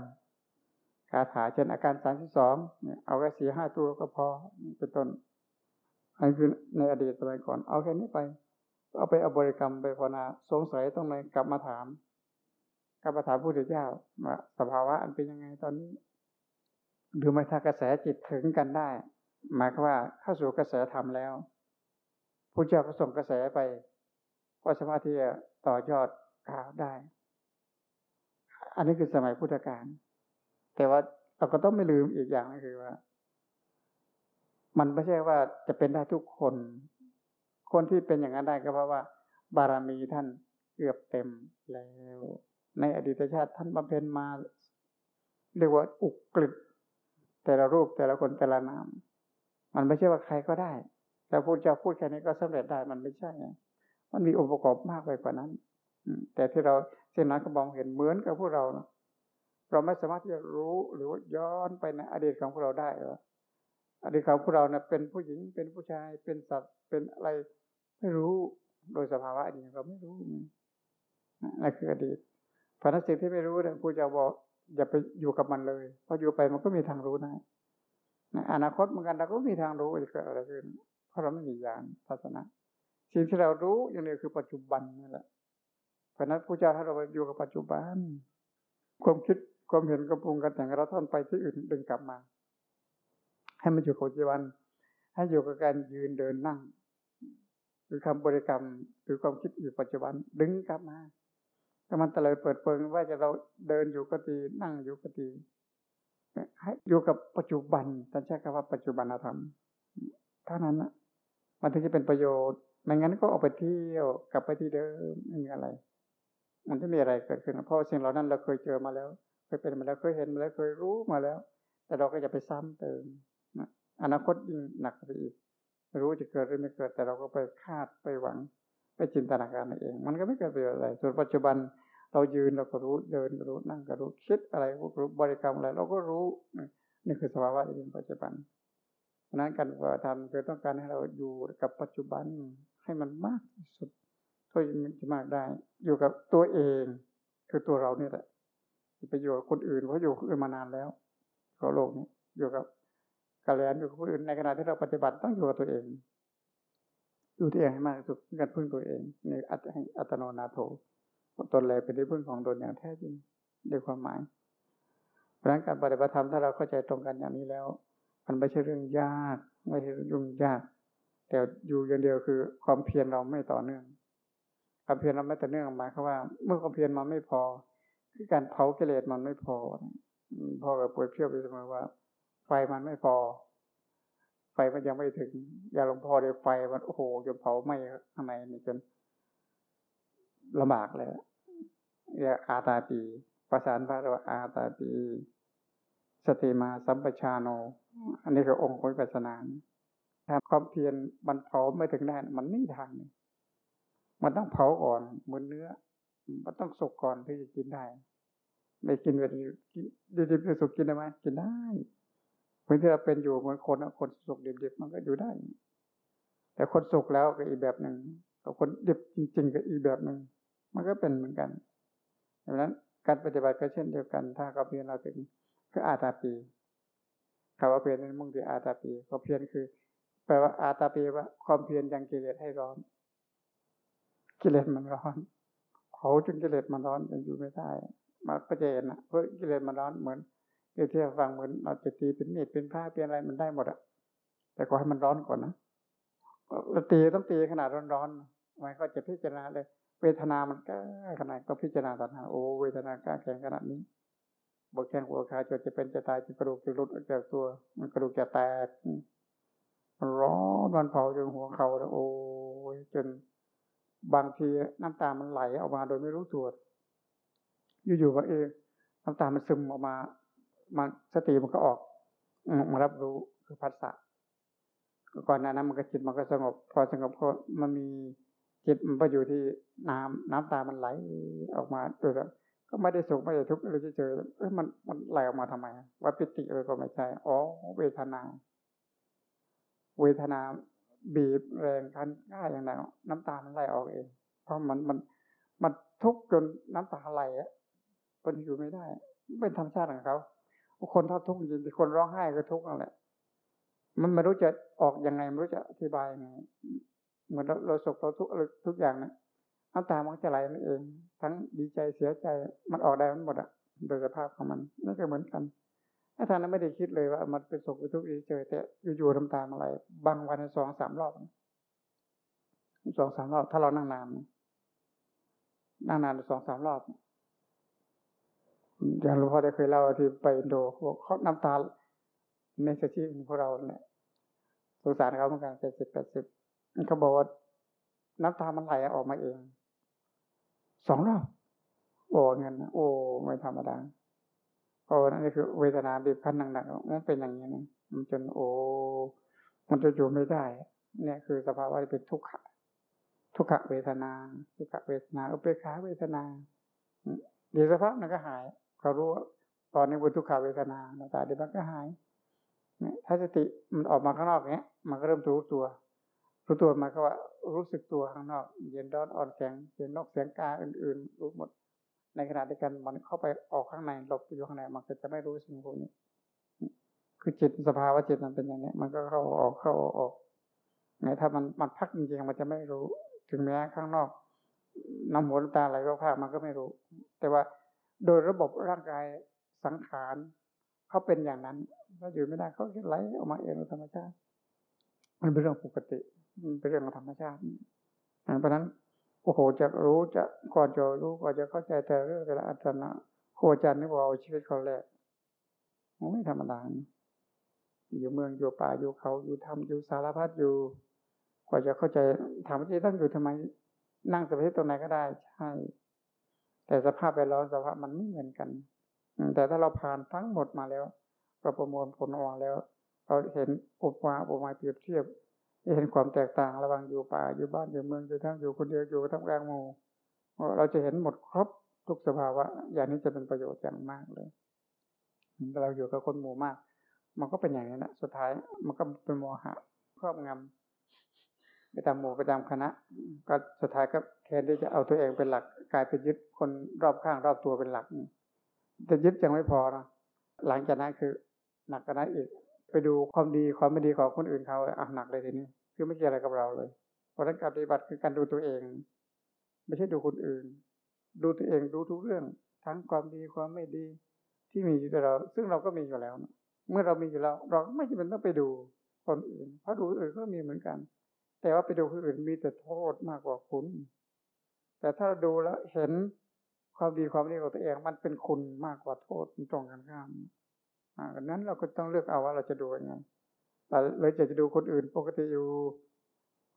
Speaker 1: คาถาเช่นอาการสามสิบสองเอาแค่สี่ห้าตัวก็พอเป็นต้นอันคือในอดีตสมัยก่อน เอาแค่นี้ไป เอาไปเอาบริกรรมไปภาวนาสงสัยต้องไหนกลับมาถามกลับมาถามพระพุทธเจ้าว่าสภาวะอันเป็นยังไงตอนนี้หรือไม่ถ้ากระแสจิตถึงกันได้ หมายความว่าเข้าสู่กระแสธรรมแล้วพระเจ้าก็ส่งกระแสไปก็สามารถที่จะต่อยอดกล่าวได้ อันนี้คือสมัยพุทธกาล แต่ว่าเราก็ต้องไม่ลืมอีกอย่างก็คือว่า มันไม่ใช่ว่าจะเป็นได้ทุกคน คนที่เป็นอย่างนั้นได้ก็เพราะว่า บารมีท่านเกือบเต็มแล้ว ในอดีตชาติท่านบำเพ็ญมาเรียกว่าอุกฤษแต่ละรูปแต่ละคนแต่ละนามมันไม่ใช่ว่าใครก็ได้แต่พูดจะพูดแค่นี้ก็สำเร็จได้มันไม่ใช่ มันมีองค์ประกอบมากไปกว่านั้นแต่ที่เราเช่นนั้นก็มองเห็นเหมือนกับพวกเรา เราไม่สามารถที่จะรู้หรือว่าย้อนไปในอดีตของพวกเราได้หรออดีตของพวกเราเนะ่ยเป็นผู้หญิงเป็นผู้ชายเป็นสัตว์เป็นอะไรไม่รู้โดยสภาวะอดีตเราไม่รู้นั่นคืออดีตเพราะนั้นสิ่งที่ไม่รู้เนี่ยผู้จะบอกอย่าไปอยู่กับมันเลยเพราะอยู่ไปมันก็มีทางรู้นะในอนาคตเหมือนกันเราก็มีทางรู้จะเกิดอะไรขึ้นเพราะเราไม่มีญาณทัศนะสิ่งที่เรารู้อย่างนี้คือปัจจุบันนี่แหละเพราะนั้นผู้เจ้าถ้าเราอยู่กับปัจจุบัน ความคิด ความเห็นกระปรุงกันแต่งเราท่านไปที่อื่นดึงกลับมา ให้มันอยู่กับปัจจุบัน ให้อยู่กับการยืนเดินนั่ง หรือคำบริกรรม หรือความคิดอยู่ปัจจุบัน ดึงกลับมาถ้ามันตะเลยเปิดเปิงว่าจะเราเดินอยู่ก็ดีนั่งอยู่ก็ดีให้อยู่กับปัจจุบันท่านใช้คำว่าปัจจุบันธรรมเท่านั้นนะมันถึงจะเป็นประโยชน์ไม่งั้นก็ออกไปเที่ยวกลับไปที่เดิมไม่มีอะไร มันจะมีอะไรเกิดขึ้น เพราะสิ่งเหล่านั้นเราเคยเจอมาแล้ว เคยเป็นมาแล้วเคยเห็นมาแล้วเคยรู้มาแล้ว แต่เราก็จะไปซ้ำเติมอนาคตยิ่งหนักไปอีกรู้จะเกิดหรือไม่เกิด แต่เราก็ไปคาดไปหวัง ไปจินตนาการเอง มันก็ไม่เกิดประโยชน์อะไร ส่วนปัจจุบันเรายืนเราก็รู้เดินก็รู้นั่งก็รู้คิดอะไรก็รู้บริกรรมอะไร เราก็รู้นี่คือสภาวะที่เป็นปัจจุบันเพราะนั้นการปฏิบัติธรรมคือต้องการให้เราอยู่กับปัจจุบันให้มันมากที่สุดเท่าที่มันจะมากได้ อยู่กับตัวเอง คือตัวเรานี่แหละ ไปอยู่กับคนอื่นเพราะอยู่คนอื่นมานานแล้วขอโลกนี้อยู่กับกัลยาณอยู่กับผู้อื่นในขณะที่เราปฏิบัติต้องอยู่กับตัวเองอยู่ที่เองให้มากที่สุดการพึ่งตัวเองในอัตอัตโนนาโถตนแลเป็นที่พึ่งของตนอย่างแท้จริงด้วยความหมายเพราะการปฏิบัติธรรมถ้าเราเข้าใจตรงกันอย่างนี้แล้ว มันไม่ใช่เรื่องยาก ไม่ใช่ยุ่งยาก แต่อยู่อย่างเดียวคือ ความเพียรเราไม่ต่อเนื่อง ความเพียรเราไม่ต่อเนื่องหมายความว่า เมื่อความเพียรมันไม่พอ คือการเผากิเลสมันไม่พอพ่อกับป่วยเพี้ยวไปเสมอว่า ไฟมันไม่พอ ไฟมันยังไม่ถึง อย่าหลวงพ่อเดี๋ยวไฟมันโอ้โหจะเผาไหม้ข้างในนี่จนลำบากเลยอย่าอาตาปีประสานพระเราอาตาปีสติมาสัมปชาโน อันนี้คือองค์ของปัสนานถ้าความเพียรมันเผาไม่ถึงได้ มันไม่ทางมันต้องเผาก่อนเหมือนเนื้อ มันต้องสุกก่อนที่จะกินได้ ไม่กินเวลากินดิบๆสุกกินได้ไหมกินได้เหมือนที่เราเป็นอยู่เหมือนคนคนสุกดิบๆมันก็อยู่ได้ แต่คนสุกแล้วก็อีกแบบหนึ่งกับคนดิบจริง ๆ ก็อีกแบบหนึ่งมันก็เป็นเหมือนกันดังนั้นการปฏิบัติก็เช่นเดียวกัน ถ้าเขาเพียรเราถึงคืออาตาปีคำว่าเพียรนั้นมุ่งที่อาตาปีเขาเพียรคือ แปลว่าอาตาปีว่าความเพียรยังกิเลสให้ร้อน กิเลสมันร้อน เผาจนกิเลสมันร้อนจนอยู่ไม่ได้มาก็จะเห็นนะเพราะกิเลสมันร้อนเหมือนเที่เราฟังเหมือนเราจะตีเป็นมีดเป็นผ้าเป็นอะไรมันได้หมดอะแต่ก็ให้มันร้อนก่อนนะเราตีต้องตีขนาดร้อนๆมันก็จะพิจารณาเลย เวทนามันกล้าขนาดก็พิจารณาตัณหาโอ้เวทนากล้าแข็งขนาดนี้บกแข้งหัวขาจนจะเป็นจะตายจะกระดูกจะรุดออกจากตัว มันกระดูกจะแตกมันร้อนมันเผาจนหัวเขาแล้วโอ้ยจน บางทีน้ำตามันไหลออกมาโดยไม่รู้ตัวอยู่ๆว่าเองน้ำตามันซึมออกมา มันสติมันก็ออกมารับรู้คือพัสสะก่อนหน้านั้นมันก็จิตมันก็สงบ พอสงบก็มันมีจิตมันไปอยู่ที่น้ำน้ำตามันไหลออกมาโดยก็ไม่ได้สุขไม่ได้ทุกข์เลยเจอเอ้ยมันมันไหลออกมาทำไมว่าปิติเลยก็ไม่ใช่อ๋อเวทนา เวทนา บีบแรงคันง่ายอย่างไรน้ำตามันไหลออกเอง เพราะมันมันมันทุกข์จนน้ำตาไหลอะคนอยู่ไม่ได้ เป็นธรรมชาติของเขาคนถ้าทุกข์จริงคนร้องไห้ก็ทุกข์นั่นแหละ มันไม่รู้จะออกยังไงไม่รู้จะอธิบายยังไงเหมือนเราเราสุขเราทุกข์ทุกอย่างนะน้ำตามันจะไหลมาเอง ทั้งดีใจเสียใจมันออกได้มันหมดอะโดยสภาพของมันนี่ก็เหมือนกัน ถ้าท่านไม่ได้คิดเลยว่า มันเป็นสุขเป็นทุกข์เฉยแต่อยู่ๆน้ำตามอะไร บางวันสองสามรอบสองสามรอบ ถ้าเรานั่งนานนั่งนานสองสามรอบอย่างหลวงพ่อได้เคยเล่าที่ไปอินโดเขาน้ำตาในสถิของพวกเราเนี่ยสงสารเขาเหมือนกันเจ็ดสิบแปดสิบเขาบอกว่าน้ำตามันไหลออกมาเองสองรอบโอ้เงินนะโอ้ไม่ธรรมดา โอ้นั่นคือเวทนาบีบคั้นหนักๆมันเป็นอย่างนี้นะมันจนโอ้มันจะอยู่ไม่ได้ เนี่ยคือสภาวะที่เป็นทุกขะทุกขะเวทนาทุกขะเวทนาอุเบกขาเวทนาเดี๋ยวสภาพนั้นก็หายเขารู้ว่าตอนนี้เป็นทุกขเวทนาน้ำตาเดี๋ยวมันก็หายถ้าสติมันออกมาข้างนอกเนี้ย มันก็เริ่มรู้ตัว รู้ตัวมาก็ว่ารู้สึกตัวข้างนอก เย็นร้อนอ่อนแข็งเสียงนกเสียงกาอื่นๆ รู้หมด ในขณะเดียวกันมันเข้าไปออกข้างในหลบอยู่ข้างในมันก็จะไม่รู้สิ่งพวกนี้ คือจิตสภาวะจิตมันเป็นอย่างนี้ มันก็เข้าออกเข้าออกไงถ้ามันมันพักจริงๆมันจะไม่รู้ ถึงแม้ข้างนอก น้ำหัวน้ำตาไหลก็ภาคมันก็ไม่รู้ แต่ว่าโดยระบบร่างกายสังขารเขาเป็นอย่างนั้นถ้าอยู่ไม่ได้เขาไหลออกมาเองโดยธรรมชาติ มันเป็นเรื่องปกติ มันเป็นเรื่องของธรรมชาติเพราะนั้น โอ้โหจะรู้จะก่อนจะรู้ก่อนจะเข้าใจแต่เรื่องแต่ละอัตนะโคจารนี่บอกเอาชีวิตเขาแรกมันไม่ธรรมดาอยู่เมืองอยู่ป่าอยู่เขาอยู่ทำอยู่สารพัดอยู่ กว่าจะเข้าใจถามว่าจะต้องอยู่ทำไม นั่งสมาธิตรงไหนก็ได้ใช่แต่สภาพแวดล้อมสภาพมันไม่เหมือนกันแต่ถ้าเราผ่านทั้งหมดมาแล้วเราประมวลผลออกแล้ว เราเห็นอุปมาอุปมยเปรียบเทียบ เห็นความแตกต่างระหว่างอยู่ป่าอยู่บ้านอยู่เมืองอยู่ทั้งอยู่คนเดียวอยู่ทั้งกลางหมู่เราจะเห็นหมดครบทุกสภาวะ อย่างนี้จะเป็นประโยชน์อย่างมากเลยเราอยู่กับคนหมู่มาก มันก็เป็นอย่างนี้นะสุดท้ายมันก็เป็นโมหะครอบงำไปตามหมู่ไปตามคณะ ก็สุดท้ายก็แทนที่จะเอาตัวเองเป็นหลัก กลายเป็นยึดคนรอบข้างรอบตัวเป็นหลักแต่ยึดยังไม่พอนะหลังจากนั้นคือหนักกว่านั้นอีก ไปดูความดีความไม่ดีของคนอื่นเขาอะหนักเลยทีนี้ คือไม่เกี่ยวอะไรกับเราเลย เพราะนั้นการปฏิบัติคือการดูตัวเอง ไม่ใช่ดูคนอื่น ดูตัวเองดูทุกเรื่อง ทั้งความดีความไม่ดีที่มีอยู่กับเรา ซึ่งเราก็มีอยู่แล้วนะเมื่อเรามีอยู่แล้ว เราไม่จำเป็นต้องไปดูคนอื่น เพราะดูอื่นก็มีเหมือนกัน แต่ว่าไปดูคนอื่นมีแต่โทษมากกว่าคุณ แต่ถ้าดูแล้วเห็นความดีความดีของตัวเองมันเป็นคุณมากกว่าโทษตรงกันข้าม ดังนั้นเราก็ต้องเลือกเอาว่าเราจะดูยังไงแต่เราจะจะดูคนอื่นปกติอยู่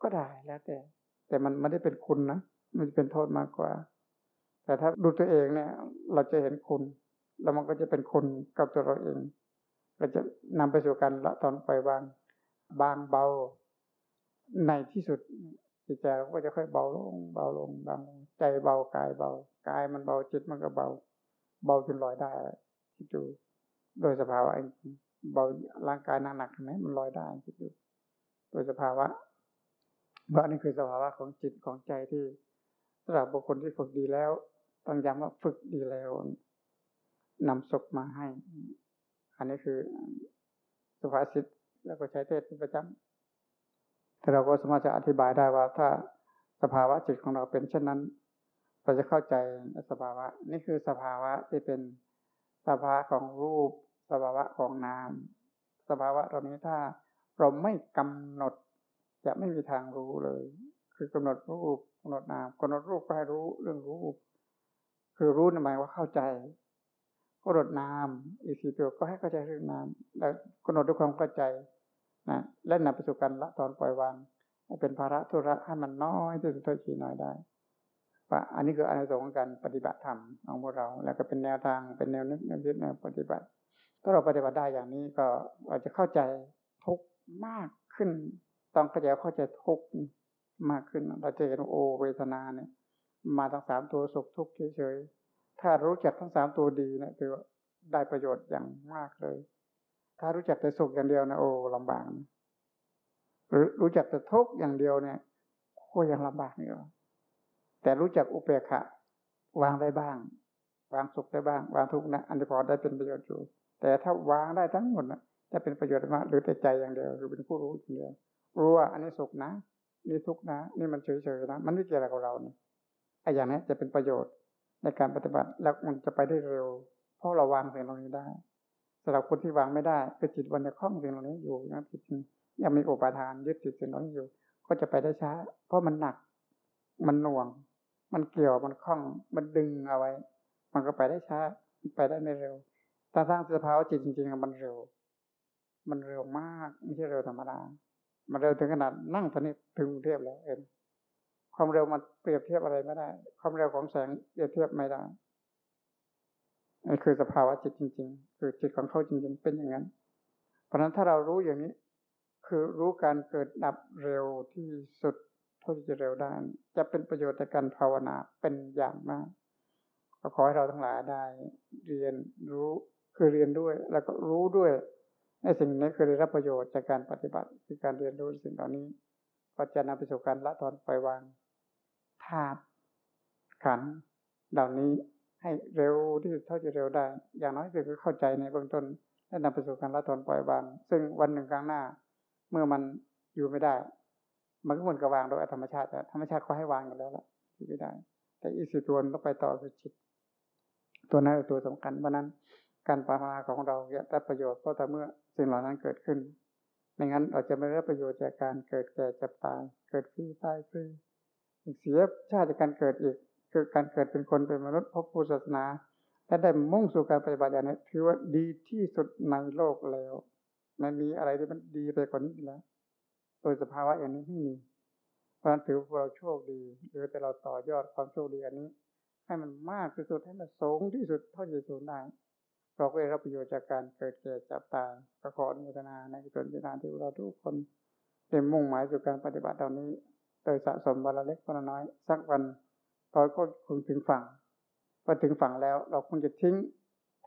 Speaker 1: ก็ได้แล้วแต่ แต่มันไม่ได้เป็นคุณนะมันจะเป็นโทษมากกว่า แต่ถ้าดูตัวเองเนี่ย เราจะเห็นคุณ แล้วมันก็จะเป็นคุณกับตัวเราเอง เราจะนำไปสู่การละตอนปล่อยวางบางเบา ในที่สุดจิตใจเราก็จะค่อยเบาลง เบาลงบางลงใจเบากายเบากายมันเบาจิตมันก็เบา เบาจนลอยได้คิดดู โดยสภาวะเบาร่างกายหนักๆไหมมันลอยได้คิดดูโดยสภาวะเพรานี่คือสภาวะของจิตของใจที่สำหรับบุคคลที่ฝึกดีแล้วต้องย้ำว่าฝึกดีแล้วนำศพมาให้ อันนี้คือสุภาษิตแล้วก็ใช้เทศเป็นประจำแต่เราก็สามารถจะอธิบายได้ว่า ถ้าสภาวะจิตของเราเป็นเช่นนั้น เราจะเข้าใจสภาวะ นี่คือสภาวะที่เป็น สภาวะของรูป สภาวะของนาม สภาวะตรงนี้ถ้าเราไม่กำหนด จะไม่มีทางรู้เลย คือกำหนดรูปกำหนดนามกำหนดรูปก็ให้รู้เรื่องรูป คือรู้หมายว่าเข้าใจกำหนดนามอีกสี่ตัวก็ให้เข้าใจเรื่องนามแล้วกำหนดด้วยความเข้าใจนะและนำไปสู่การละตอนปล่อยวางให้เป็นภาระธุระให้มันน้อยที่สุดเท่าที่น้อยได้ ว่าอันนี้คืออันสงของการปฏิบัติธรรมของพวกเรา แล้วก็เป็นแนวทางเป็นแนวนึกแนวคิดแนวปฏิบัติ ถ้าเราปฏิบัติได้อย่างนี้ก็เราจะเข้าใจทุกมากขึ้น ต้องเข้าใจเข้าใจทุกมากขึ้น เราจะเห็นโอเวทนาเนี่ย มาทั้งสามตัวสุขทุกข์เฉยๆถ้ารู้จักทั้งสามตัวดีเนี่ยคือได้ประโยชน์อย่างมากเลย ถ้ารู้จักแต่สุขอย่างเดียวนะโอ้ลำบากหรือรู้จักแต่ทุกข์อย่างเดียวเนี่ยก็ยังลำบากนี่หรอ แต่รู้จักอุเบกขะวางได้บ้าง วางสุขได้บ้าง วางทุกข์นะอันนี้พอได้เป็นประโยชน์อยู่ แต่ถ้าวางได้ทั้งหมดนะจะเป็นประโยชน์มากหรือแต่ใจอย่างเดียวหรือเป็นผู้รู้อย่างเดียวรู้ว่าอันนี้สุขนะนี่ทุกข์นะ นี่มันเฉยๆนะมันไม่เกี่ยวกับเราเนี่ยไอ้อย่างนี้จะเป็นประโยชน์ในการปฏิบัติแล้วมันจะไปได้เร็ว เพราะเราวางสิ่งเหล่านี้ได้สำหรับคนที่วางไม่ได้คือจิตวันจะคล้องสิ่งเหล่านี้อยู่นะจิตยังมีอุปาทานยึดติดสิ่งเหล่านี้อยู่ ก็จะไปได้ช้า เพราะมันหนัก มันหน่วง มันเกี่ยวมันคล้องมันดึงเอาไว้ มันก็ไปได้ช้าไปได้ไม่เร็วแต่สร้างสภาวะจิตจริงๆมันเร็ว มันเร็วมากไม่ใช่เร็วธรรมดา มันเร็วถึงขนาดนั่งตอนนี้ถึงกรุงเทพแล้วเองความเร็วมันเปรียบเทียบอะไรไม่ได้ ความเร็วของแสงเปรียบเทียบไม่ได้นี่คือสภาวะจิตจริง ๆ คือจิตของเขาจริง ๆ เป็นอย่างนั้น เพราะฉะนั้นถ้าเรารู้อย่างนี้ คือรู้การเกิดดับเร็วที่สุด เท่าที่จะเร็วได้ จะเป็นประโยชน์ในการภาวนาเป็นอย่างมากก็ขอให้เราทั้งหลายได้ เรียนรู้คือเรียนด้วย แล้วก็รู้ด้วยในสิ่งนี้คือได้รับประโยชน์จากการปฏิบัติคือการเรียนรู้สิ่งเหล่านี้ก็จะนำไปสู่การละทอนปล่อยวางธาตุขันเหล่านี้ให้เร็วที่สุดเท่าที่เร็วได้ อย่างน้อยคือเข้าใจในเบื้องต้นและนำไปสู่การละทอนปล่อยวาง ซึ่งวันหนึ่งครั้งหน้า เมื่อมันอยู่ไม่ได้ มันก็เหมือนกับวางโดยธรรมชาติธรรมชาติเขาให้วางอยู่แล้วล่ะที่ไม่ได้ แต่อีสิตัวต้องไปต่อคือจิต ตัวนั้นตัวสำคัญเพราะนั้น การภาวนาของเราจะได้ประโยชน์ก็แต่เมื่อสิ่งเหล่านั้นเกิดขึ้นไม่งั้นเราจะไม่ได้ประโยชน์จากการเกิดแก่เจ็บตายเกิดขึ้นตายขึ้นเสียชาติจากการเกิดอีกคือการเกิดเป็นคนเป็นมนุษย์พบผู้ศาสนาและได้มุ่งสู่การปฏิบัติอย่างนี้ถือว่าดีที่สุดในโลกแล้วไม่มีอะไรที่มันดีไปกว่านี้แล้ว โดยสภาวะอย่างนี้ไม่มีเพราะนั้นถือว่าเราโชคดีหรือแต่เราต่อยอดความโชคดีอันนี้ ให้มันมากที่สุดให้มันสูงที่สุดเท่าที่สูงได้เราก็ได้รับประโยชน์จากการเกิดแก่จับตายประขออนุทนาในส่วนที่นาที่เราทุกคนเต็มมุ่งหมายสู่การปฏิบัติตอนนี้ โดยสะสมวันละเล็กวันละน้อย สักวันตอนก็คงถึงฝั่งพอถึงฝั่งแล้วเราคงจะทิ้ง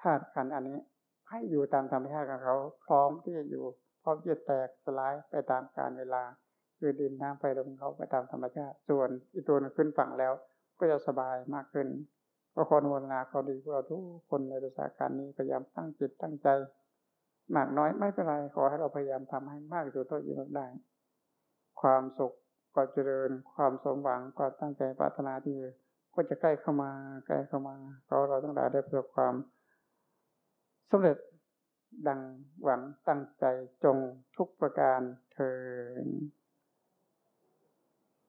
Speaker 1: ธาตุขันอันนี้ ให้อยู่ตามธรรมชาติของเขา พร้อมที่จะอยู่ พร้อมจะแตกสลายไปตามกาลเวลา คือดินน้ำไฟลมเขาไปตามธรรมชาติ ส่วนอีตัวนึงขึ้นฝั่งแล้ว ก็จะสบายมากขึ้นก็ขอนุโมทนาเขาดีพวกเราทุกคนในภาษาการนี้พยายามตั้งจิตตั้งใจมากน้อยไม่เป็นไรขอให้เราพยายามทำให้มากที่สุดเท่าที่เราได้ ความสุขความเจริญ ความสมหวังความตั้งใจปรารถนาที่ก็จะใกล้เข้ามาใกล้เข้ามา เพราะเราทั้งหลายได้ประสบความสำเร็จ ดังหวังตั้งใจจงทุกประการเทอ